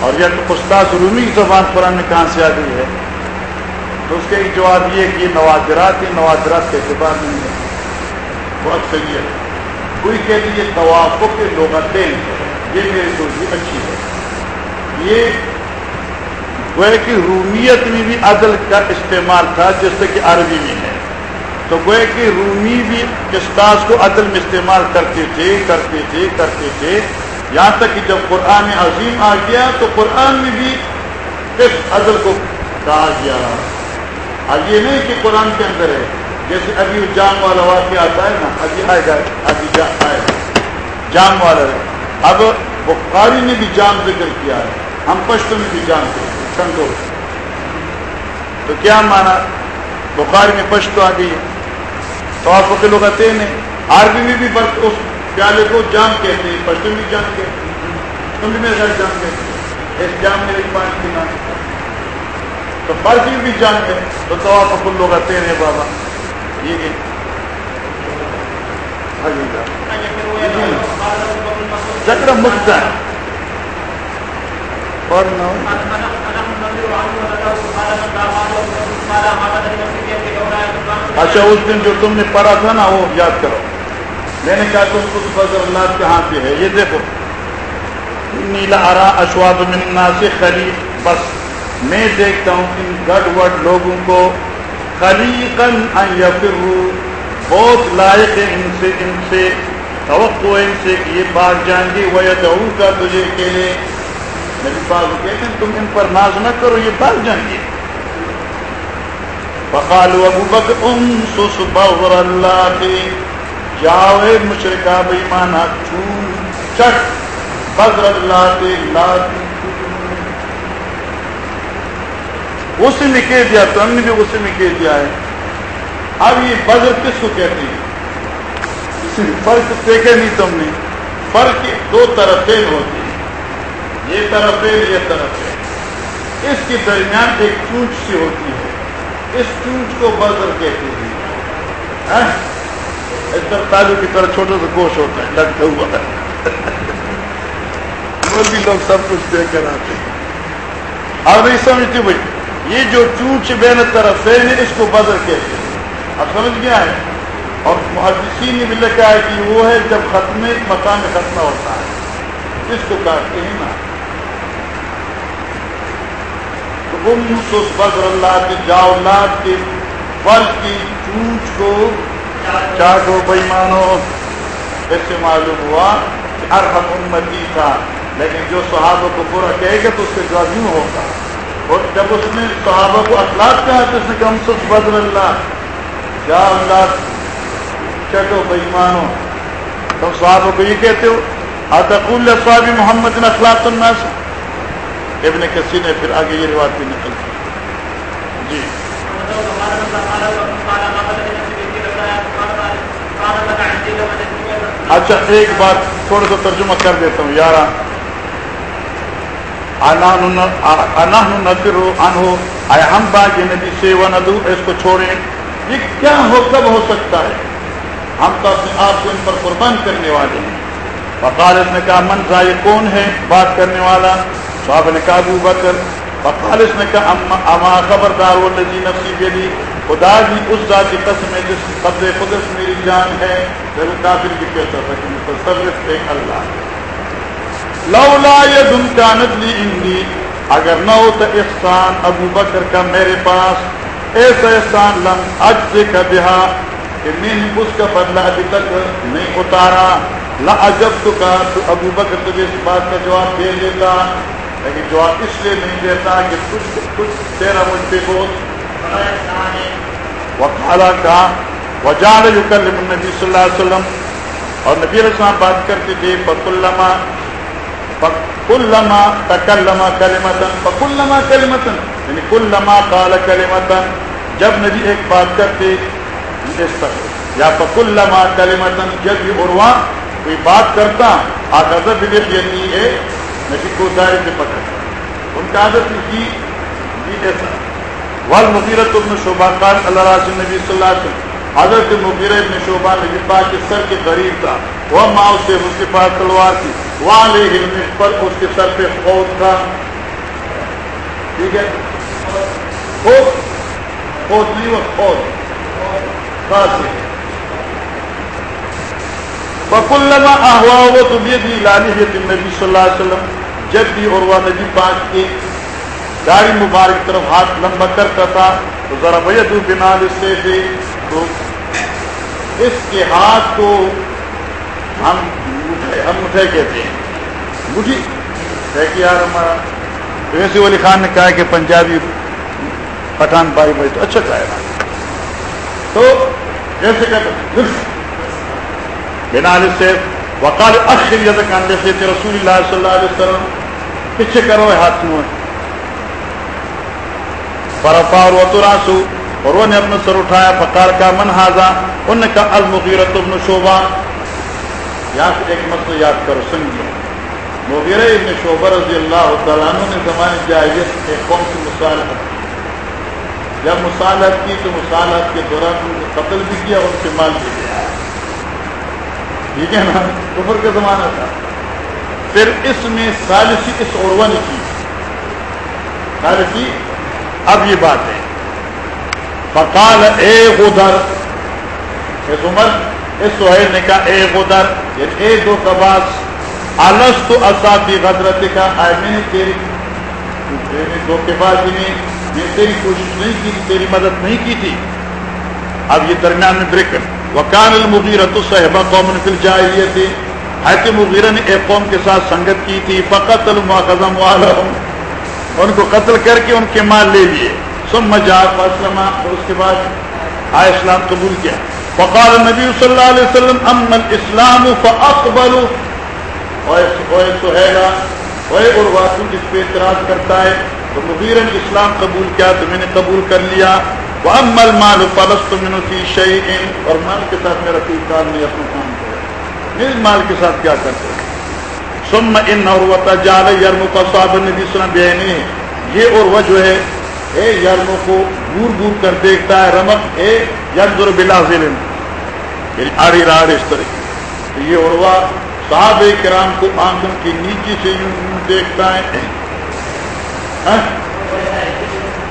اور یہ استاد رومی زبان قرآن میں کہاں سے آ گئی ہے؟ تو اس کا ایک جواب یہ کہ یہ نوادرات ہی نوادرات کے اعتبار نہیں ہے۔ بہت صحیح ہے کوئی کہہ دیجیے توافق کے لوگ یہ میری سوچ اچھی ہے یہ گوئے کی رومیت میں بھی عدل کا استعمال تھا، جیسے کہ عربی میں ہے۔ تو گوئے کی رومی بھی کستاس کو عدل میں استعمال کرتے تھے کرتے تھے کرتے تھے۔ یہاں تک کہ جب قرآن عظیم آ گیا، تو قرآن میں بھی اس عدل کو کہا گیا۔ اب یہ نہیں کہ قرآن کے اندر ہے، جیسے ابھی جام والا واقعہ آتا ہے نا، ابھی آئے گا، ابھی آئے گا جام والا ہے اب بخاری نے بھی جام ذکر کیا ہے، ہم پشتوں میں بھی جان سنگو تو کیا مانا؟ بخاری میں پشتو آ گئی تو آپ کے لوگ آتے ہیں۔ عربی میں بھی برت اس پیالے کو جام کہتے ہیں پشتو بھی جام کہتے ہیں۔ تم بھی میرے گھر جام کہتے ہیں۔ اس جام میں ایک پانی پینا۔ تو فرضی بھی جان گئے تو تو آپ کو لوگ آتے ہیں بابا ٹھیک ہے ہاں جی۔ ذکر مکتا ہے۔ اور اچھا اس دن جو تم نے پڑھا تھا نا، وہ یاد کرو۔ میں نے کہا تم خود فضل اللہ کہاں پہ ہے یہ دیکھو۔ نیلا ارا اشواب منا سے خلیف بس میں دیکھتا ہوں ان گڑ وڈ لوگوں کو خلیقن ان یفرو بہت لائق ہے ان سے ان سے۔ توقع ان سے کہ یہ بھاگ جائیں گے، وہ کا تجھے اکیلے۔ میری بات کہتے ہیں، تم ان پر ناز نہ کرو، یہ بھاگ جائیں گے۔ بقال ابو بکر ام سس بغر اللہ کے جاؤ مشرقہ بے مانا چون، چٹ بغر اللہ کے لا غصے میں کہہ دیا، تو ہم نے بھی غصے میں کہہ دیا ہے۔ اب یہ بدر کس کو کہتے ہیں؟ فرق دیکھے نہیں تم نے۔ فرق دو طرفیں ہوتی ہیں۔ یہ طرف ہے، یہ طرف ہے۔ اس کے درمیان ایک چونچ سی ہوتی ہے۔ اس چونچ کو بدر کہتے ہیں۔ ہاں؟ اس طرح تالو کی طرح چھوٹا سا گوشت ہوتا ہے، لگتا ہوا۔ وہ بھی لوگ سب کچھ دیکھ کر آتے ہیں۔ اب نہیں سمجھتے بھائی، یہ جو چونچ بین طرف ہے، اس کو بدر کہتے ہیں۔ اب سمجھ گیا ہے؟ اور محدثین نے بھی لکھا ہے کہ وہ ہے جب ختم مکان ختم ہوتا ہے۔ اس کو کاٹتے ہیں نا۔ تو اس بدر اللہ کے جاؤلاد کے پل کی چونچ کو چاٹو بئی مانو۔ ایسے معلوم ہوا کہ ارحم امتی تھا، لیکن جو صحابہ کو پورا کہے گا تو اس سے جواب یوں ہوگا۔ اور جب اس نے صحابہ کو اخلاق کہا تو اس نے کہا، ہم سس بدر اللہ۔ کیا اللہ چٹو بےمانو تم صحابہ کو یہ کہتے ہو، اتقول صحاب محمد نے اخلاق الناس؟ ابن کسی نے پھر آگے یہ روایت بھی نکل جی۔ اچھا ایک بات تھوڑا سا ترجمہ کر دیتا ہوں یار یارہ ہم باغ نبی سے وہ ندو اس کو چھوڑیں۔ یہ کیا ہو، کب ہو سکتا ہے؟ ہم تو اپنے آپ کو ان پر قربان کرنے والے ہیں۔ وقالت نے کہا، من تھا یہ کون ہے بات کرنے والا؟ صاحب نے کہا، ابو بکر۔ وقالت نے کہا، اما خبردار وہ نجی نفسی کے لیے خدا بھی اس ذاتی قسم ہے جس قبض قدس میری جان ہے۔ پھر کافر بھی کہتا تھا کہ متصرف ایک اللہ۔ ہے لولا یدن کانت لی اندی اگر نہ ہو تو احسان ابو بکر کا میرے پاس، ایسا احسان لم اج سے کا کہ میں نے اس کا بدلہ ابھی تک نہیں اتارا۔ لا عجب تو کا تو ابو بکر تجھے اس بات کا جواب دے دیتا، لیکن جواب اس لیے نہیں دیتا کہ کچھ کچھ تیرا مجھ پہ بہت وکالا کا وجال یکلم النبی صلی اللہ علیہ وسلم۔ اور نبی علیہ السلام بات کرتے تھے فت اللہ کلما تکلما کلمتن فکلما کلمتن یعنی کلما قال کلمتن جب نبی ایک بات کرتے اس طرح یا فکلما کلمتن جب بھی عروا، کوئی بات کرتا آدھا یعنی ہے، نبی کو دائرے سے پکڑتا ان کا عادت کی ایسا۔ ول والمغیرت ابن شعبہ قال اللہ رسول نبی صلی اللہ علیہ وسلم، حضرت مغیرہ ابن شعبہ نبی پاک کے سر کے قریب تھا۔ وہ ماں سے اس کے پاس تلوار تھی۔ وہاں لے ہلمٹ پر اس کے سر پہ خود تھا۔ ٹھیک ہے؟ خود خود نہیں، وہ خود۔ بکل لما آہوا وہ تو یہ بھی لانی ہے تم نبی صلی اللہ علیہ وسلم جب بھی اور وہ نبی پاک کے داڑھی مبارک طرف ہاتھ لمبا کرتا تھا، تو ذرا بھیا بنا سے بھی تو اس کے ہاتھ کو ہم ہم مٹھائی کہتے ہیں۔ مٹھی ہے کہ یار ہمارا ویسی علی خان نے کہا کہ پنجابی پٹھان بھائی بھائی تو اچھا کہا ہے تو جیسے کہتے بنا سے وقال اخر کان جیسے رسول اللہ صلی اللہ علیہ وسلم، پیچھے کرو ہاتھ میں برفا اور وہ تو راسو اور وہ نے اپنا سر اٹھایا فقار کا من ہاضا ان نے کہا المغیرت ابن شعبہ۔ یہاں سے ایک مسئلہ یاد کرو سنگیے مغیر ابن شعبہ رضی اللہ تعالیٰ نے زمانے جائز ایک قوم سے مصالحت جب مصالحت کی تو مصالحت کے دوران قتل بھی کیا اور ان سے مال بھی دیا ٹھیک ہے نا؟ کفر کا زمانہ تھا۔ پھر اس میں سالسی اس عروا نے کی۔ سالسی اب یہ بات ہے۔ فقال، اے غدر۔ اے عمر اس سہیل نے کہا، اے غدر یعنی اے دو کباس آلس تو اصابی غدرت کا آئے میں نے تیری دو کے بعد میں میں تیری کوشش نہیں کی تھی، تیری مدد نہیں کی تھی۔ اب یہ درمیان میں بریک وکان المغیرت صحبہ قوم فل جاہلیہ تھی حیث مغیرہ نے ایک قوم کے ساتھ سنگت کی تھی فقط الماخذم والہم ان کو قتل کر کے ان کے مال لے لیے۔ ثم جاء فاسلما اور اس کے بعد آئے اسلام قبول کیا۔ فقال النبی صلی اللہ علیہ وسلم، اما الاسلام فاقبلوا۔ اوے سہیلا، اوے ارواتو جس پہ اعتراض کرتا ہے تو مغیرہ اسلام قبول کیا تو میں نے قبول کر لیا۔ واما المال فلست منه في شيء۔ اور مال کے ساتھ میرا کوئی کام نہیں، اپنا کام کرے میرے مال کے ساتھ کیا کرتے ثم ان عروہ جعل يرمق صاحب النبي صلی اللہ علیہ وسلم۔ یہ عروہ جو ہے، اے یرمو کو گور گور کر دیکھتا ہے رمق، اے ينظر بلا ظلم یعنی آڑی راڑ اس طرح تو یہ عروہ صحابہ کرام کو آنکھوں کے نیچے سے یوں دیکھتا ہے۔ ہاں؟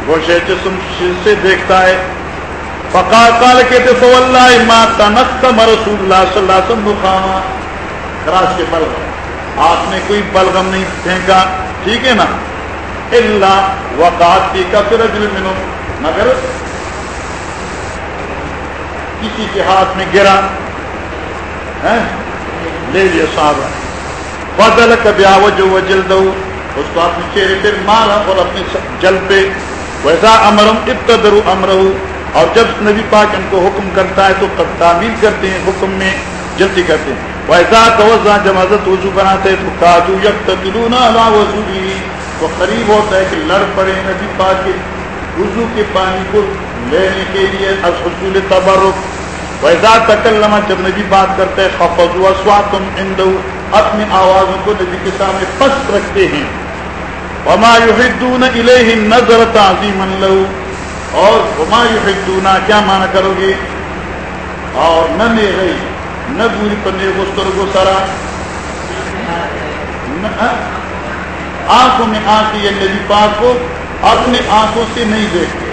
گوشے جسم سے دیکھتا ہے۔ فقا کال کہتے سو اللہ ما تنختم رسول اللہ صلی اللہ علیہ وسلم خاما خراش کے بلغم۔ آپ نے کوئی بلغم نہیں پھینکا۔ ٹھیک ہے نا؟ اللہ وقات کی کا پھر منو مگر کسی کے ہاتھ میں گرا۔ ہاں؟ لے لیا صاحب۔ بدل کبھی آوج و جلد اس کو اپنے چہرے پہ مارا اور اپنے جل پہ ویسا امرم ابتدر امر اور جب نبی پاک ان کو حکم کرتا ہے تو تعمیر کرتے ہیں، حکم میں جلدی کرتے ہیں۔ ویسا توجہ جماعت وضو بناتے تو کاجو یک وضو بھی قریب ہوتا ہے کہ لڑ پڑے نبی پاک کے وضو کے پانی کو لینے کے لیے حصول تبرک۔ ویسا تکلما جب نبی بات کرتے ہیں خفض اسواتم اندو اپنی آوازوں کو نبی کے سامنے پس رکھتے ہیں۔ وما يحدون الیہ نظر تعظیما له. اور وما يحدون، کیا معنی کرو گے؟ اور نہ نے گئی نہ دوری پنے گستر کو سرا. ہاں؟ آنکھوں میں آنکھ یہ نبی پاک کو اپنے آنکھوں سے نہیں دیکھتے۔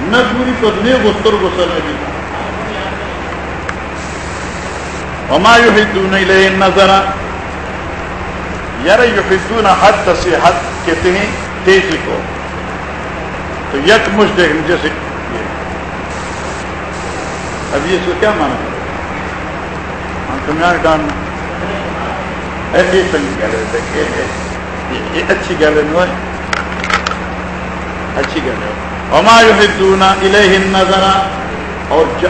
نہ دوری پر نے گستر کو سر نبی پاک۔ وما يحدون الیہ نظر یار یفدون حد سے حد کہتے ہیں تیزی کو۔ تو یک مجھ دیکھ جیسے اب یہ اس کو کیا مانا ہم تمہارے کام۔ ایسی سنگی گل ہے یہ اچھی گل ہے اچھی گل ہے ہما یحدون الیہ النظر۔ اور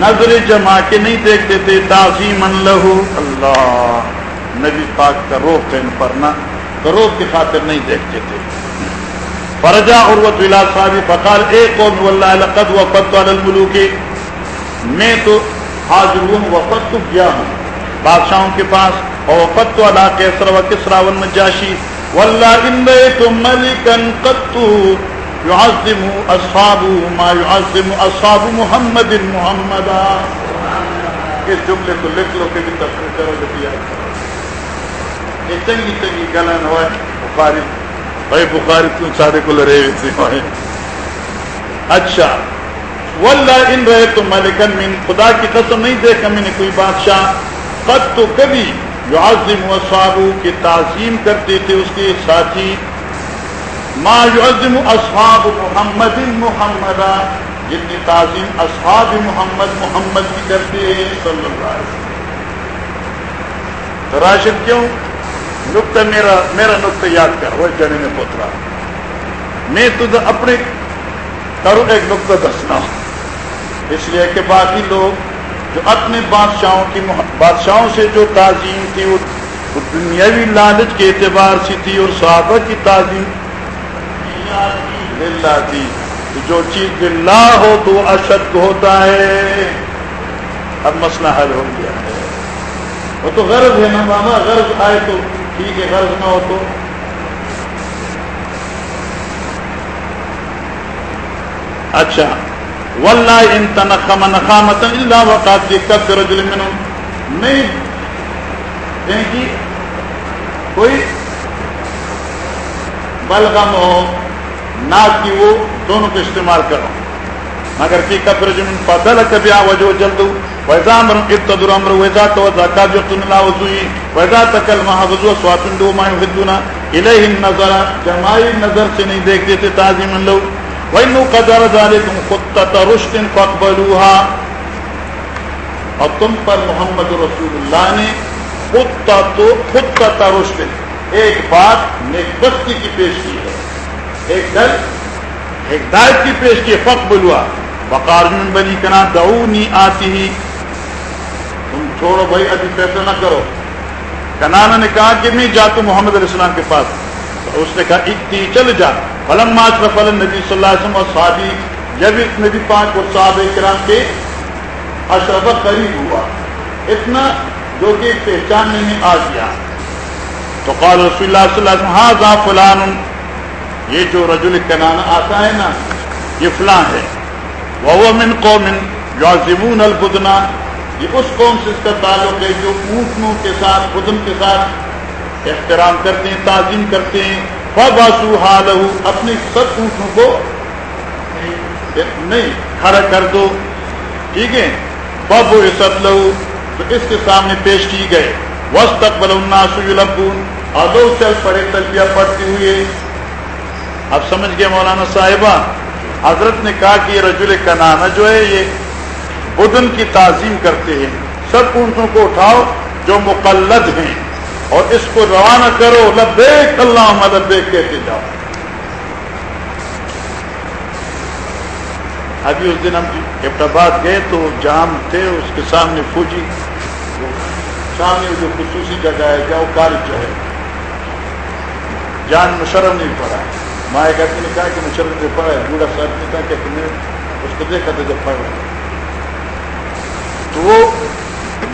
نظر جما کے نہیں دیکھتے تھے تعظیم لہو۔ اللہ۔ نبی پاک کا روح کا ان پر نہ روح کی خاطر نہیں دیکھتے تھے۔ فرجا عروت ولا صاحب فقال، اے قوم والله لقد وفدت على الملوك میں تو حاضر ہوں وفد تو گیا ہوں؟ بادشاہوں کے پاس اور وفد تو على کیسر و کسرا والنجاشی والله ان بیتم ملکا قد يعظم اصحابه ما يعظم اصحاب محمد محمدا اس جملے کو لکھ لو کہ بھی تفسیر کرو دیا یہ چنگی چنگی گلن ہوئے۔ بخاری بھائی بخاری کیوں سارے کو لڑے ہوئے ہوئے اچھا۔ واللہ ان رہے تو ملکن من، خدا کی قسم نہیں دیکھا میں نے کوئی بادشاہ۔ قد تو کبھی جو عظم و صحابو کی تعظیم کرتے تھے اس کے ساتھی۔ ما یعظم اصحاب محمد محمد جتنی تعظیم اصحاب محمد محمد کی کرتے ہیں صلی اللہ علیہ وسلم۔ راشد کیوں؟ نقطہ میرا میرا نقطہ یاد کر، وہ جڑے میں پوترا۔ میں تجھے اپنے کروں ایک نقطہ دسنا۔ اس لیے کہ باقی لوگ جو اپنے بادشاہوں کی بادشاہوں سے جو تعظیم تھی، وہ دنیاوی لالچ کے اعتبار سے تھی اور صحابہ کی تعظیم۔ للہ جی، تھی جو چیز للہ ہو تو اشد ہوتا ہے۔ اب مسئلہ حل ہو گیا ہے۔ وہ تو غرض ہے نا ماما غرض آئے تو ٹھیک ہے غرض نہ ہو تو اچھا واللہ ان تنخم نخامتا الا وقات کب رجل منہم۔ نہیں یعنی کہ کوئی بلغم ہو نہ کہ وہ دونوں کو استعمال کرو۔ مگر فی قبر جن فضل کبیا وجو جلد ویزا امر ابتدر امر ویزا توزا کاجرتن لا وضوئی ویزا تکل محفظ و سواتن دو ما یحدونا الیہ النظر جمائی نظر سے نہیں دیکھتے تھے تعظیم لو۔ وینو قدر ذالکم خطت رشد فاقبلوها۔ اور تم پر محمد رسول اللہ نے خطت خطت رشد۔ ایک بات نیکبستی کی پیش کی ہے۔ ایک ڈر ایک دائت کی پیش کی فقبلوا بقار من بنی کنا دعونی آتی ہی تم چھوڑو بھائی، ابھی فیصلہ کرو۔ کنانا نے کہا کہ میں جاتا ہوں محمد علیہ السلام کے پاس۔ اس نے کہا اکتی چل جا۔ فلم ماچ رفل نبی صلی اللہ علیہ وسلم اور صحابی جب اس نبی پانچ اور صحابہ کرام کے اشرف قریب ہوا۔ اتنا جو کہ پہچاننے میں آ گیا۔ تو قال رسول اللہ صلی اللہ علیہ وسلم ہاں فلان. یہ جو رجل کنانا آتا ہے نا، یہ فلاں ہے۔ وہ من قوم یعظمون البدنا یہ اس قوم سے اس کا تعلق ہے جو اونٹنوں کے ساتھ بدن کے ساتھ احترام کرتے ہیں، تعظیم کرتے ہیں۔ فباسو حال اپنے سب اونٹوں کو نہیں کھڑا کر دو۔ ٹھیک ہے؟ بب و عصت لہو تو اس کے سامنے پیش کی گئے۔ وسط تک الناس یلبون اور دو چل پڑے تلبیہ پڑھتے ہوئے اب سمجھ گئے مولانا صاحبہ؟ حضرت نے کہا کہ یہ رجل کا نانا جو ہے، یہ بدن کی تعظیم کرتے ہیں۔ سب اونٹوں کو اٹھاؤ جو مقلد ہیں اور اس کو روانہ کرو، لبیک اللہ لبیک کہتے جاؤ۔ ابھی اس دن ہم آباد گئے تو جام تھے، اس کے سامنے فوجی۔ سامنے جو خصوصی جگہ ہے، جاؤ کالج جو ہے۔ جان مشرم نہیں پڑا ماں کہتے نے کہا کہ مشرف نے پڑھا ہے، بوڑھا صاحب نے کہا کہ تم نے اس کو دیکھا تھا جب پڑھ رہا تو وہ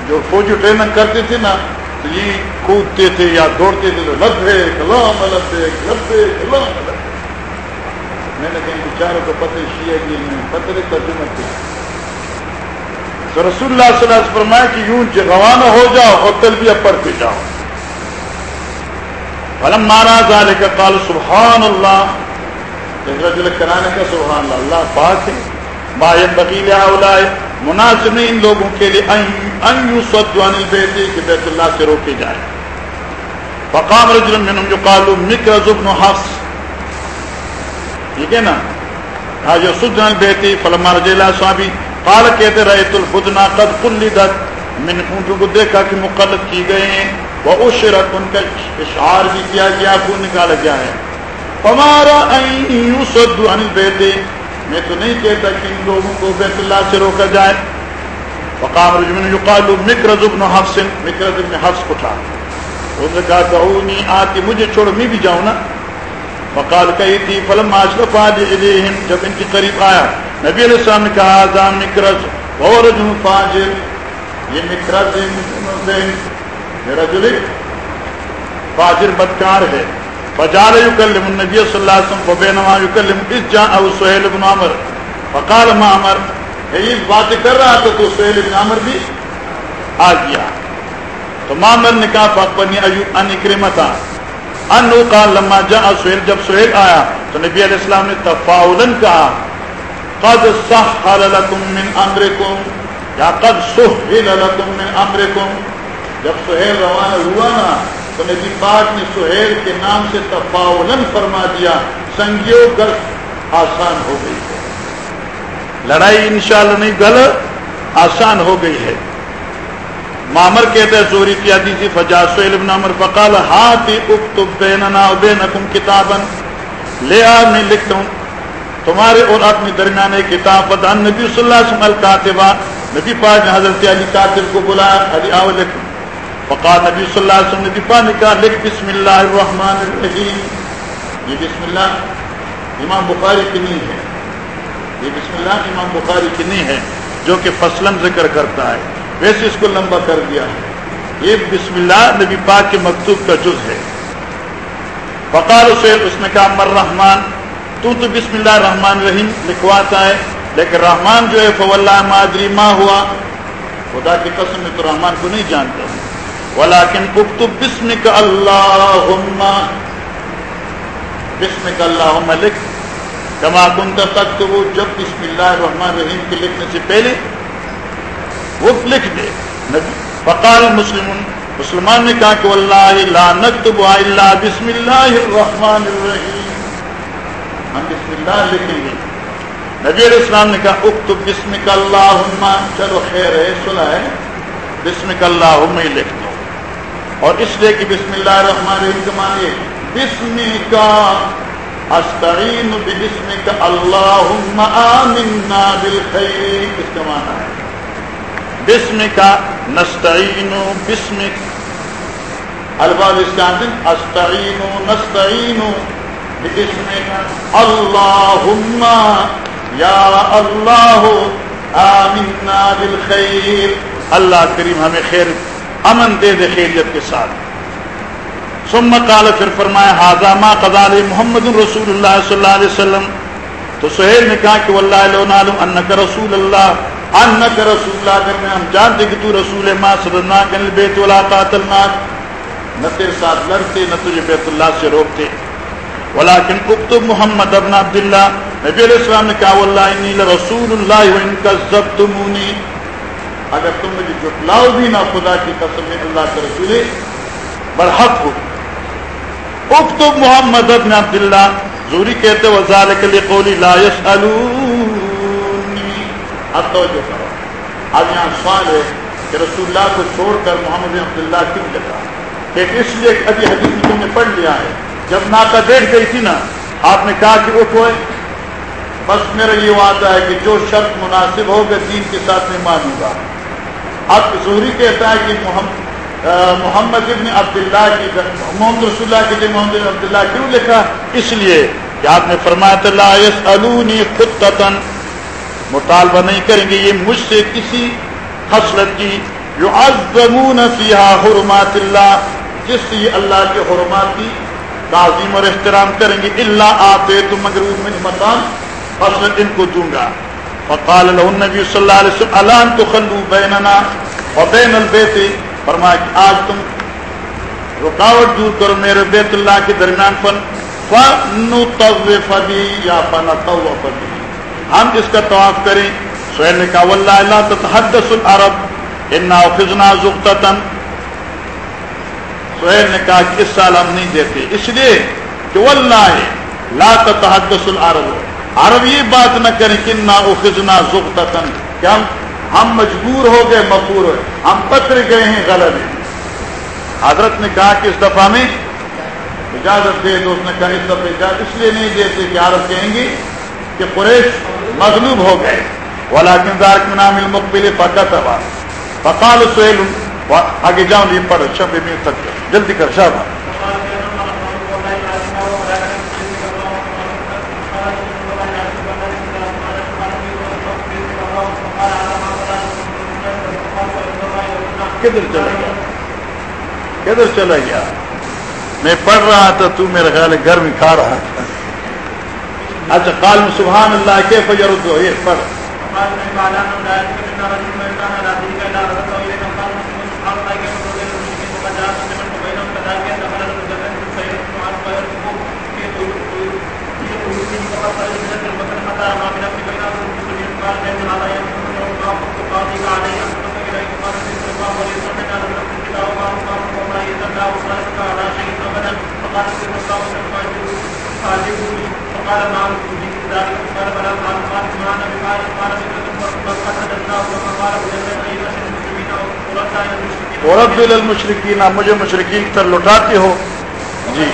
جو فوجی ٹریننگ کرتے تھے نا، تو یہ کودتے تھے یا دوڑتے تھے، تو لب ہے کلام الگ ہے لب ہے کلام الگ میں نے کہیں بیچاروں کو پتہ شیعہ کی نہیں، پتہ ترجمہ کیا۔ تو رسول اللہ صلی اللہ علیہ وسلم فرمایا کہ یوں روانہ ہو جاؤ اور تلبیہ پڑھتے جاؤ۔ فلم مارا ظال کا قال، سبحان اللہ۔ کرانے کا سبحان اللہ اللہ پاک ہے۔ ما ينبغي لهؤلاء مناسب نہیں ان لوگوں کے لیے ان کہ بیت اللہ سے روکے جائے۔ فقام رجل منهم يقال مكرز بن حفص۔ ٹھیک ہے نا؟ ہاں جو سد البيت فلما رجع الى صحابي قال کہتے رأيت البدنا قد قلدت۔ من اونٹوں کو دیکھا کہ مقلد کی گئے ہیں۔ وہ اشرت ان کا اشعار بھی کیا گیا، خون نکالا گیا ہے۔ ہمارا بیٹے میں تو نہیں کہتا کہ ان لوگوں کو بیت اللہ سے روکا جائے۔ وقام رجمن یقال مکرز ابن حفص، مکرز ابن حفص اٹھا اس نے کہا، دعونی آتی، مجھے چھوڑ میں بھی جاؤں نا۔ وقال کہی تھی فلم اشرف علیہم جب ان کے قریب آیا۔ نبی علیہ السلام نے کہا ذا مکرز اور رجل فاجر۔ یہ مکرز میرا جلی فاجر بدکار ہے۔ بجال یکلم النبی صلی اللہ علیہ وسلم وبینما یکلم اس جاء او سہیل بن عمر، فقال ما عمر؟ یہ بات کر رہا تھا تو سہیل بن عمر بھی آ گیا۔ تو معمر نے کہا فقنی ایوب ان اکرمتا۔ انو قال، لما جاء سہیل جب سہیل آیا، تو نبی علیہ السلام نے تفاؤلا کہا، قد سحل لكم من امركم یا قد سهل لكم من امركم جب سہیل روانہ ہوا نا تو نبی پاک نے سہیل کے نام سے تفاولن فرما دیا سنگیو گر آسان ہو گئی ہے۔ لڑائی انشاءاللہ نہیں، گل آسان ہو گئی ہے۔ مامر کہتے ہیں زوری کی حدیثی فجا سہیل ابن عمر فقال ہاتھ اکتب بیننا و بینکم کتابا۔ لے آ، میں لکھتا ہوں، تمہارے اور اپنے درمیان ایک کتاب فدان نبی صلی اللہ علیہ وسلم الکاتبہ، نبی پاک نے حضرت علی کاتب کو بلایا، علی آو لکھ فقال نبی صلی اللہ علیہ وسلم نے دفاع نے کہا، لکھ بسم اللہ الرحمن الرحیم۔ یہ بسم اللہ امام بخاری کی نہیں ہے۔ یہ بسم اللہ امام بخاری کی نہیں ہے، جو کہ فصلم ذکر کرتا ہے۔ ویسے اس کو لمبا کر دیا ہے۔ یہ بسم اللہ نبی پاک کے مکتوب کا جز ہے۔ فقال سہیل اس نے کہا مر رحمان، تو تو بسم اللہ الرحمن الرحیم لکھواتا ہے۔ لیکن رحمان جو ہے، فواللہ مادری ما ہوا۔ خدا کی قسم میں تو رحمان کو نہیں جانتا ہوں۔ ولیکن اکتب بسمک اللہم بسمک اللہم لکھ، کما کن تک تو وہ جب بسم اللہ الرحمن الرحیم کے لکھنے سے پہلے وہ لکھ دے۔ فقال مسلم مسلمان نے کہا کہ اللہ لا نکتب الا بسم اللہ الرحمن الرحیم۔ ہم بسم اللہ لکھیں گے۔ نبی علیہ السلام نے کہا، اکتب بسم کا اللہ چلو خیر ہے، سنا ہے بسم کا اللہ ہی لکھ دو۔ اور اس لیے کہ بسم اللہ الرحمن الرحیم کے معنی بسم کا استعین بسم کا اللہم آمنا بالخیر، اس کا معنی ہے۔ بسم کا نستعین بسم الباب اسکاندن استعین نستعین بسم کا اللہم، یا اللہ، آمنا بالخیر۔ اللہ کریم ہمیں خیر امن دے دے خیریت کے ساتھ۔ ثم قال پھر فرمایا حاضہ ما قضال محمد رسول اللہ صلی اللہ علیہ وسلم. تو سہیل نے کہا کہ واللہ لو نعلم انک رسول اللہ، انک رسول اللہ، اگر میں ہم جانتے کہ تو رسول ما صدنا کن البیت ولا قاتلنا نہ تیرے ساتھ لڑتے، نہ تجھے بیت اللہ سے روکتے۔ ولیکن اکتب محمد ابن عبداللہ، نبی علیہ السلام نے کہا، واللہ انی لرسول اللہ وان کذبتمونی۔ اگر تم مجھے جھٹلاؤ بھی نہ خدا کی قسم میں اللہ کے رسول برحق ہو۔ اکتب محمد ابن عبداللہ، زوری کہتے وزارک لقولی لا یسألونی اب توجہ کرو۔ اب یہاں سوال ہے کہ رسول اللہ کو چھوڑ کر محمد بن عبداللہ کیوں لکھا کہ اس لیے ابھی حدیث تم نے پڑھ لیا ہے۔ جب ناکا بیٹھ گئی تھی نا، آپ نے کہا کہ اٹھوئے بس میرا یہ وعدہ ہے کہ جو شرط مناسب ہوگا، دین کے ساتھ میں مانوں گا۔ اب زہری کہتا ہے کہ محمد محمد ابن عبداللہ کی محمد رسول اللہ کے لیے محمد ابن عبداللہ کیوں لکھا؟ اس لیے کہ آپ نے فرمایا لا یسألونی خطتن مطالبہ نہیں کریں گے، یہ مجھ سے کسی حسرت کی۔ جو ازمون حرمات اللہ۔ جس سے یہ اللہ کے حرمات کی تعظیم اور احترام کریں گے۔ اللہ آتے تو مگر میں مکان حسرت ان کو دوں گا۔ فقال له النبي صلی اللہ علیہ وسلم الان تخلو بیننا وبین البیت فرمایا کہ، آج تم رکاوٹ دور کرو، میرے بیت اللہ کے درمیان فن فنطوف بی یا فنطوف بی ہم اس کا طواف کریں۔ سہیل نے کہا، واللہ اللہ تتحدث العرب، انا خزنا زختتن سہیل نے کہا کہ، اس سال ہم نہیں دیتے اس لیے کہ واللہ لا تتحدث العرب۔ عرب یہ بات نہ کریں کہ نا اخذنا زختتن کہ ہم ہم مجبور ہو گئے مفور ہوئے۔ ہم پتر گئے ہیں غلط۔ حضرت نے کہا کہ اس دفعہ میں اجازت دے تو اس نے کہا اس دفعہ اجازت اس لیے نہیں دیتے کہ عرب کہیں گے کہ قریش مغلوب ہو گئے۔ ولیکن ذارک من عامل مقبل فقط ابا فقال سہیل آگے جاؤں، یہ پڑھ شب میں تک جلدی کر، شاہ کدھر چلا گیا؟ کدھر چلا گیا؟ میں پڑھ رہا تھا، تو میرا خیال گھر میں کھا رہا تھا۔ اچھا قال سبحان اللہ کے فجر دو یہ آپ مجھے مشرقین کی طرف لوٹاتے ہو۔ جی۔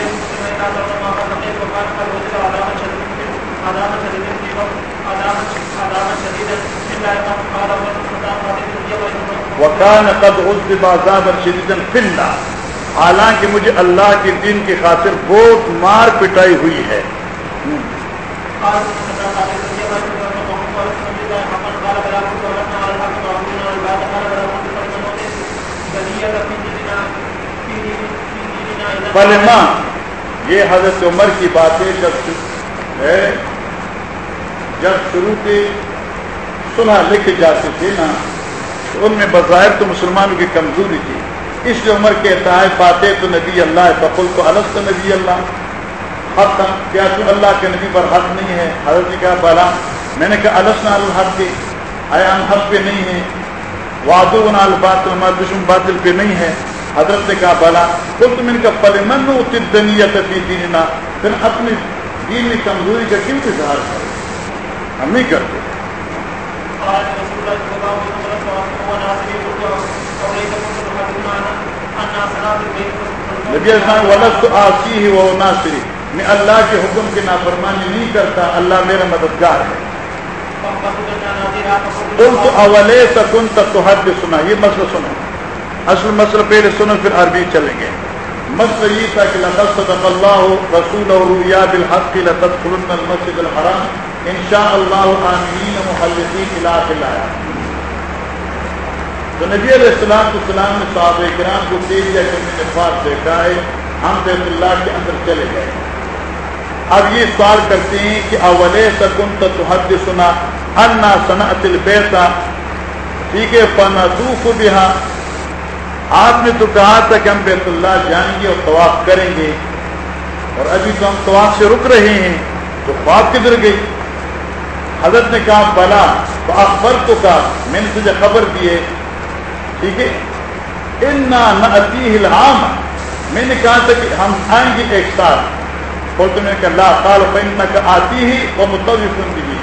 وکان قد عذب عذابا شدیدا فی اللہ حالانکہ مجھے اللہ کے دین کی خاطر بہت مار پٹائی ہوئی ہے۔ ماں یہ حضرت عمر کی باتیں جب ہے، جب شروع کی سنا لکھ جاتے تھے نا، تو ان میں بظاہر تو مسلمانوں کی کمزوری تھی۔ اس لیے عمر کہتا ہے باتیں تو نبی اللہ بقول تو الگ تو نبی اللہ۔ حق تھا، کیا تو اللہ کے نبی پر حق نہیں ہے؟ حضرت نے کہا، بالا، میں نے کہا السنا الحق کے۔ آیا ہم حق پہ نہیں ہیں۔ وادو الباطل ہمارا دشمن باطل پہ نہیں ہے حضرت نے کہا، بالا کل تم ان کا پل من دنیت فی دیننا۔ پھر اپنی دین میں کمزوری کا کیوں اظہار کرے ہم نہیں کرتے۔ آج نبی السلام ولد آسی ہی وہ ناصری. میں اللہ کے حکم کی نافرمانی نہیں کرتا، اللہ میرا مددگار ہے. تم تو اولے سکن تک تو حد سنا یہ مسئلہ سنو. اصل مسئلہ پہلے سنو، پھر عربی چلیں گے. مسئلہ یہ تھا کہ لقد صدق اللہ رسول رؤیا بالحق لتدخلن المسجد الحرام. ان شاء اللہ آمین محلقین الہ الہ تو نبی علیہ السلام کو سلام نے صحابہ کرام کو دے دیا کہ میں نے پاس دیکھا ہے، ہم بیت اللہ کے اندر چلے گئے۔ اب یہ سوال کرتے ہیں کہ اولے سکن تو حد سنا انا صنعت البیتا ٹھیک ہے فنطوف بہا۔ آپ نے تو کہا تھا کہ ہم بیت اللہ جائیں گے اور طواف کریں گے۔ اور ابھی تو ہم طواف سے رک رہے ہیں، تو خواب کدھر گئی؟ حضرت نے کہا، بلا تو اکبر تو کہا میں نے تجھے خبر دیے ٹھیک ہے؟ الحام میں نے کہا تھا کہ ہم آئیں گے ایک سال اور تم نے کہا، لا سال پہننا کا آتی ہی وہ متوف بھی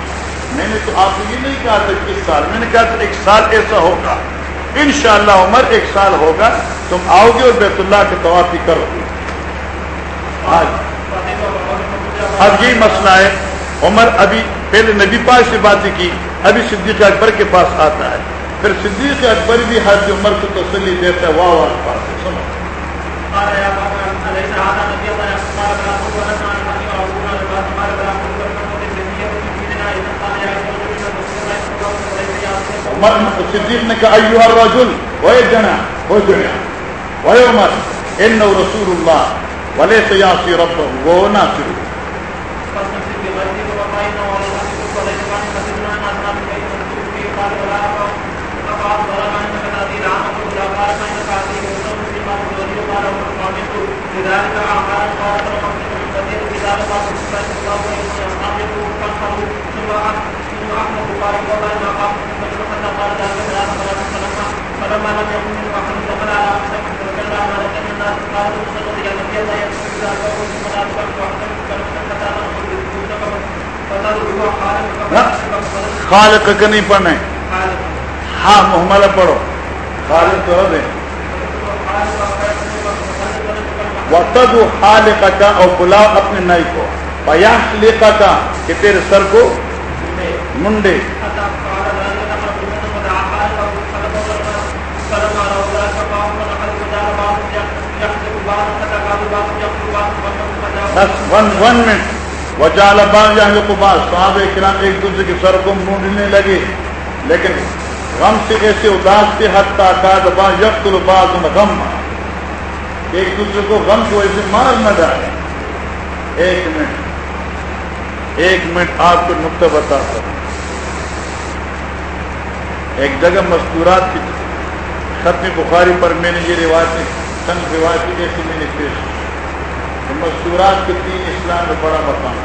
میں نے تو آپ کو یہ نہیں کہا تھا کہ اس سال، میں نے کہا تھا ایک سال ایسا ہوگا۔ انشاءاللہ عمر ایک سال ہوگا۔ تم آؤ گے اور بیت اللہ کے طوافی کرو گے۔ آج۔ اب یہی مسئلہ ہے۔ عمر ابھی پہلے نبی پاک سے باتیں کی، ابھی صدیق اکبر کے پاس آتا ہے۔ پھر صدیق اکبر بھی حج عمر کو تسلی دیتا ہے، واہ واہ پاس سنو صدیق نے کہا، ایوہ الرجل وے جنا ہو جنا وے عمر انه رسول اللہ، ولیس یاسی ربہ، وہ ناصر۔ الله خالق کا نہیں پڑھنا ہے ہاں محملہ پڑھو۔ خالق تو رد ہے وقت خالق کا اور بلاؤ اپنے نئی کو۔ بیاس لیتا کا کہ تیرے سر کو منڈے بس ون ون منٹ وجال بان جہاں کو بعض صحابہ کرام ایک دوسرے کے سر کو مونڈنے لگے. لیکن غم سے ایسے اداس کے حد تک بان یقت الباز غم. ایک دوسرے کو غم کو ایسے مار نہ ڈالے ایک منٹ. ایک منٹ آپ کو نقطہ بتاتا ہوں ایک جگہ مستورات کی ختم بخاری پر میں نے یہ روایتیں چند روایتی ایسی میں نے پیش کی۔ مستورات کے تین اسلام میں بڑا مقام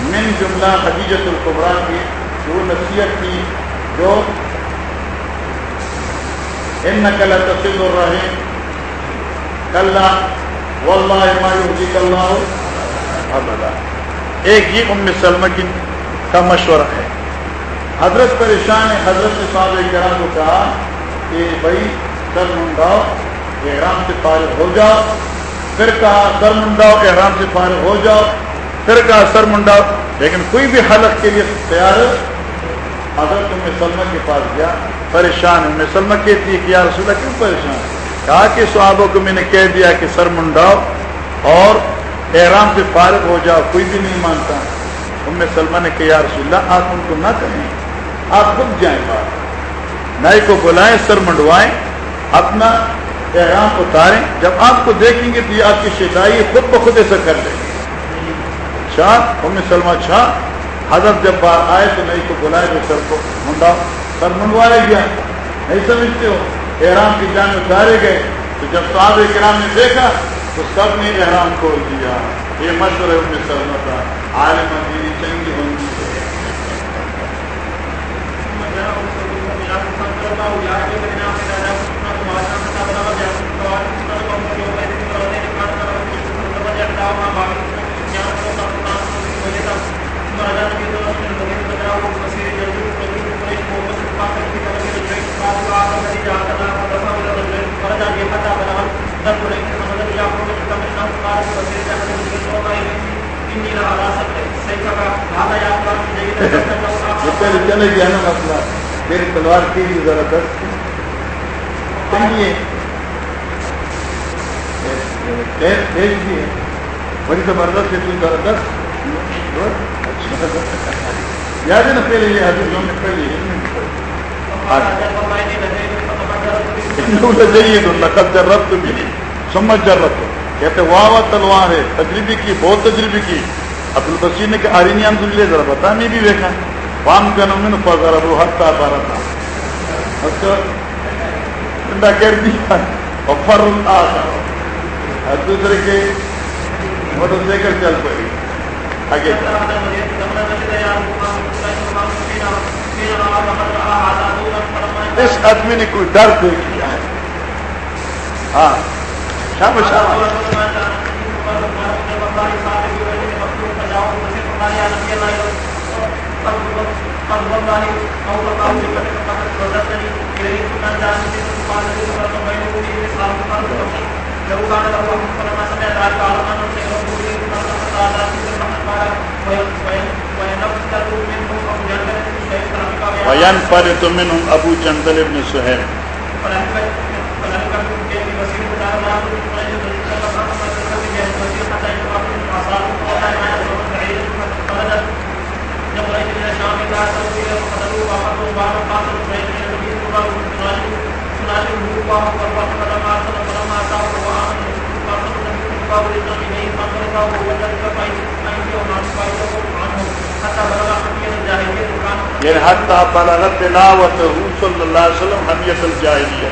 من جملہ حدیجت القبرا کی وہ نصیحت کی، جو ان نقل تصل الرحیم کل واللہ ما یحجی اللہ ابدا۔ ایک یہ ام سلمہ کی کا مشورہ ہے۔ حضرت پریشان ہے، حضرت صاحب کرام کو کہا کہ بھائی سر منڈاؤ، احرام سے فارغ ہو جاؤ۔ پھر کہا سر منڈاؤ، احرام سے فارغ ہو جاؤ۔ پھر کہا، سر منڈاؤ۔ لیکن کوئی بھی حلق کے لیے تیار حضرت میں سلمہ کے پاس گیا، پریشان ہے۔ میں سلمہ کہتی ہے کہ یا رسول اللہ، کیوں پریشان؟ کہا کہ صحابوں کو میں نے کہہ دیا کہ سر منڈاؤ اور احرام سے فارغ ہو جاؤ، کوئی بھی نہیں مانتا۔ ام سلمہ نے کہا، یا رسول اللہ، آپ ان کو نہ کہیں۔ آپ خود جائیں بات نئے کو بلائیں، سر منڈوائیں، اپنا احرام اتاریں۔ جب آپ کو دیکھیں گے تو یہ آپ کی شدائی خود بخود ایسا کر لیں۔ گے اچھا ام سلمہ اچھا حضرت جب بار آئے تو نہیں کو بلائے تو سر کو منڈا سر منڈوایا گیا۔ نہیں سمجھتے ہو؟ احرام کی جان اتارے گئے۔ تو جب صحابہ کرام نے دیکھا تو سب نے احرام کھول دیا۔ یہ مشورہ ان میں سرنا تھا عالم میری چنگی ہوگی۔ چلے گیا نا مسئلہ میری تلوار کی بھی ذرا دست چلیے۔ بھیج دیے بڑی زبردست ہے تم ذرا دست اچھا۔ یاد ہے نا پہلے یہ حضرت ہم نے پہلے جائیے ہاں۔ تو لقب جرت بھی سمجھ جرت کہتے واہ واہ تلوار ہے تجربی کی، بہت تجربی کی۔ عبد البشیر نے کہا، آرینی ہم لے ذرا بتا نہیں بھی دیکھا فام کا نمن فضر ابو تھا ٹھنڈا کر دیا اور اور دوسرے کے موٹر چل پڑی آگے اس آدمی نے کوئی ڈر دے کیا ہے ہاں شام شام وین پر تمن ابو چندل ابن سہیل یعنی حتی بلغت تلاوت صلی اللہ علیہ وسلم حمیت الجاہلیہ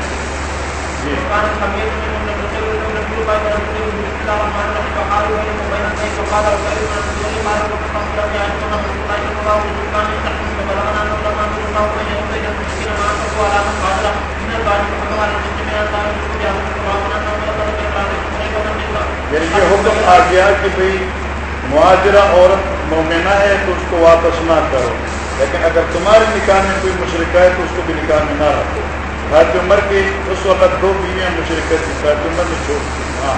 یعنی یہ حکم آ گیا کہ بھئی معاجرہ عورت مومنہ ہے تو اس کو واپس نہ کرو۔ لیکن اگر تمہارے نکاح میں کوئی مشرقہ ہے تو اس کو بھی نکاح میں نہ رکھو۔ حضرت عمر کی اس وقت دو بیویاں مشرقہ تھی حضرت عمر نے چھوڑ دی ہاں۔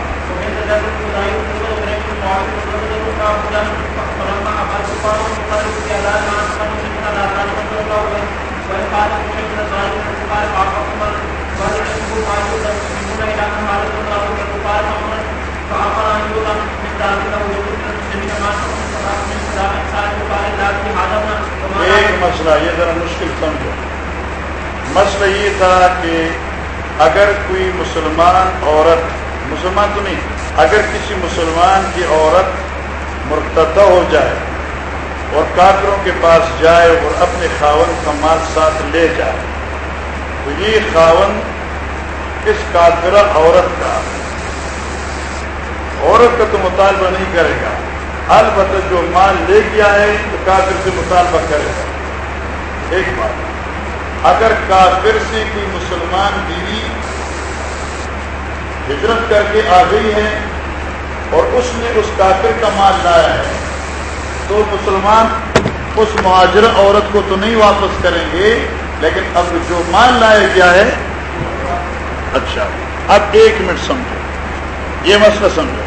ایک مسئلہ، یہ ذرا مشکل سمجھو۔ مسئلہ یہ تھا کہ اگر کوئی مسلمان عورت، مسلمان تو نہیں اگر کسی مسلمان کی عورت مرتدہ ہو جائے اور کافروں کے پاس جائے اور اپنے خاون کا مال ساتھ لے جائے، تو یہ خاون اس کافرہ عورت کا عورت کا تو مطالبہ نہیں کرے گا۔ البتہ جو مال لے گیا ہے تو کافر سے مطالبہ کرے گا۔ ایک بات، اگر کافر سے کوئی مسلمان بیوی ہجرت کر کے آ گئی ہے اور اس نے اس کافر کا مال لایا ہے، تو مسلمان اس معاجر عورت کو تو نہیں واپس کریں گے، لیکن اب جو مال لایا گیا ہے اچھا اب ایک منٹ سمجھو، یہ مسئلہ سمجھو۔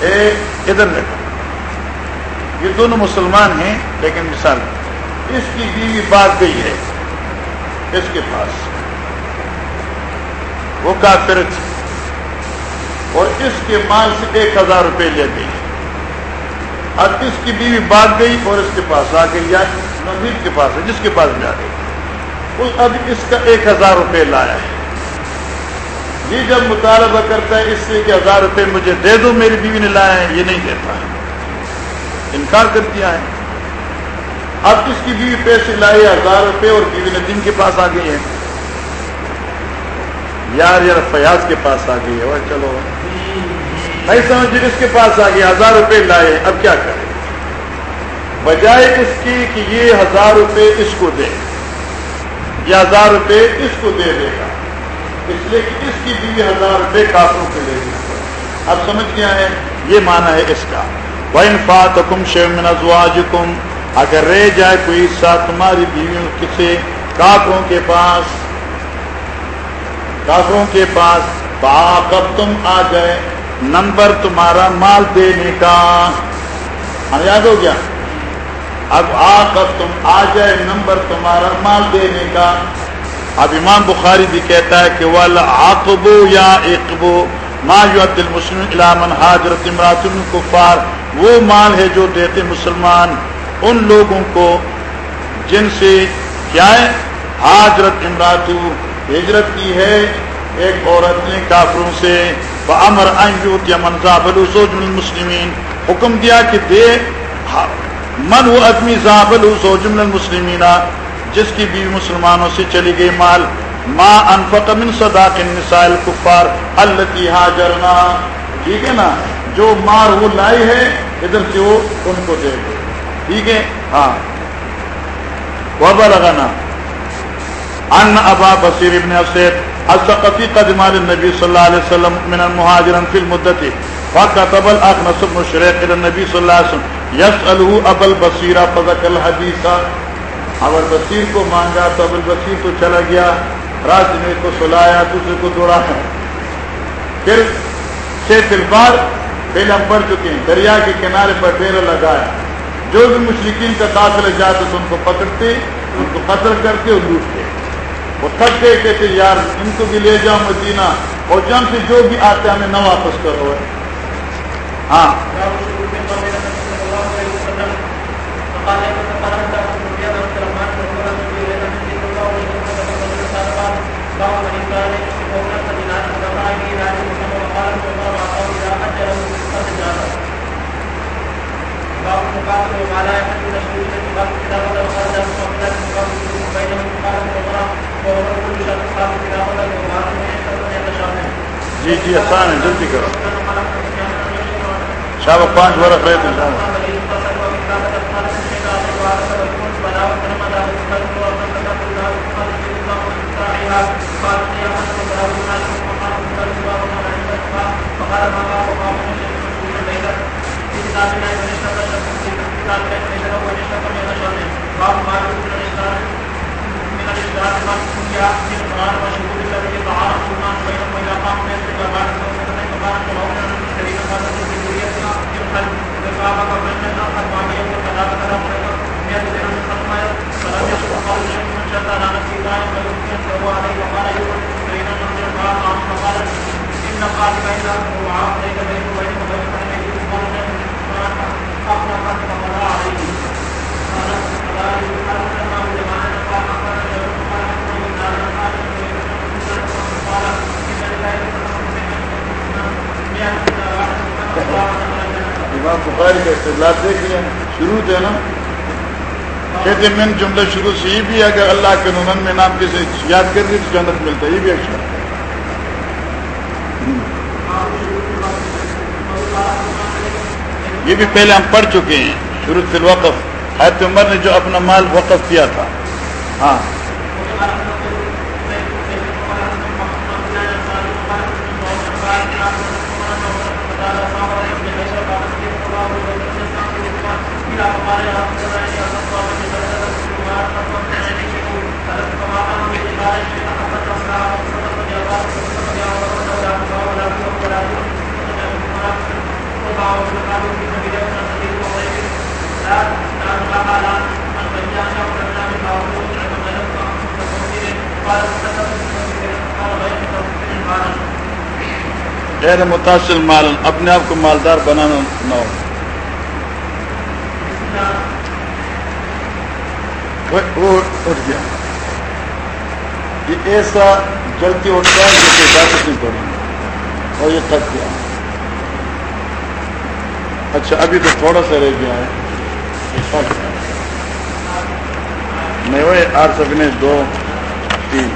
ایک ادھر دیکھو، یہ دونوں مسلمان ہیں، لیکن مثال۔ اس کی بیوی بات گئی ہے، اس کے پاس۔ وہ کافر تھی۔ اور اس کے مال سے ایک ہزار روپے لے گئی۔ اب اس کی بیوی بات گئی اور اس کے پاس آ گئی یعنی یا نظیر کے پاس ہے، جس کے پاس جا گئی۔ اب اس کا ایک ہزار روپے لایا ہے۔ یہ جب مطالبہ کرتا ہے، اس سے کہ ہزار روپے مجھے دے دو، میری بیوی نے لایا ہے، یہ نہیں دیتا۔ ہے انکار کر دیا ہے۔ اب اس کی بیوی پیسے لائے، ہزار روپے اور بیوی نے دن کے پاس آ گئی ہے۔ یار یار فیاض کے پاس آ گئی ہے۔ چلو۔ نہیں سمجھ اس کے پاس آ گیا ہزار روپے لائے، اب کیا کرے بجائے اس کی کہ یہ ہزار روپے اس کو دے، یا ہزار روپے اس کو دے دے گا۔ اس لیے کہ اس کی بیوی ہزار روپے کافروں کے لے گی اب سمجھ گیا ہے؟ یہ مانا ہے اس کا۔ بین فات حکم شیمن ازواج اگر رہ جائے کوئی ساتھ تمہاری بیویوں کسی کافروں کے پاس، کافروں کے پاس کب تم آ گئے نمبر تمہارا مال دینے کا۔ ہاں، یاد ہو گیا؟ اب آ کر تم آ جائے نمبر تمہارا مال دینے کا۔ اب امام بخاری بھی کہتا ہے کہ آقبو یا اقبو، ما دل مسلم علامن حاضرت امرات الکفار وہ مال ہے جو دیتے مسلمان ان لوگوں کو جن سے کیا ہے؟ حاضرت امراطو ہجرت کی ہے ایک عورت نے کافروں سے۔ امر یا منظا بلو سوج المسلمین حکم دیا کہ دے من وہ ادمی زابل سوجم المسلمین جس کی بیوی مسلمانوں سے چلی گئی مال، ما انفق من صداق النساء الكفار التي هاجرنا۔ ٹھیک ہے نا؟ جو مار وہ لائی ہے، ادھر سے وہ ان کو دے گے ٹھیک ہے؟ ہاں۔ وبلغنا۔ ان ابا بصیر ابن اسید الثقفي قدم على النبي صلى الله عليه وسلم من المهاجرين في المدة فكتب الأخنس بن شريق إلى النبي صلى الله عليه وسلم. يسأله أبا البصير فذكر الحديث. ابل بصیر کو مانگا تو ابل بصیر تو چلا گیا رات نے کو سلایا، دوسرے کو دوڑا ہے۔ پھر سے تلفار پہلے ہم پڑھ چکے ہیں۔ دریا کے کنارے پر ڈیرا لگایا۔ جو بھی مشرقین کا قاتل جاتے تو ان کو پکڑتے، ان کو قتل کرتے اور لوٹتے وہ تھک گئے کہتے یار ان کو بھی لے جاؤ مدینہ اور جن سے جو بھی آتے ہمیں نہ واپس کرو ہاں۔ جی جی آسان ہے جلدی کرو۔ شاہ پانچ برس رہے تھے اپنا امام بخاری کا استدلال دیکھ لیں شروع ہے نا، کہتے من جملہ شروع سے یہ بھی اگر اللہ کے نمن میں نام کسی یاد کر دی تو جنت ملتا ہے، یہ بھی اچھا یہ بھی پہلے ہم پڑھ چکے ہیں، شروع سے وقف حید عمر نے جو اپنا مال وقف کیا تھا۔ ہاں۔ غیر متاثر مال، اپنے آپ کو مالدار بنانا نہ ہو۔ وہ اٹھ گیا۔ یہ ایسا جلدی اٹھتا ہے جیسے اجازت نہیں پڑی اور یہ تھک گیا۔ اچھا ابھی تو تھوڑا سا رہ گیا ہے۔ نہیں وہ آٹھ سکنے دو تین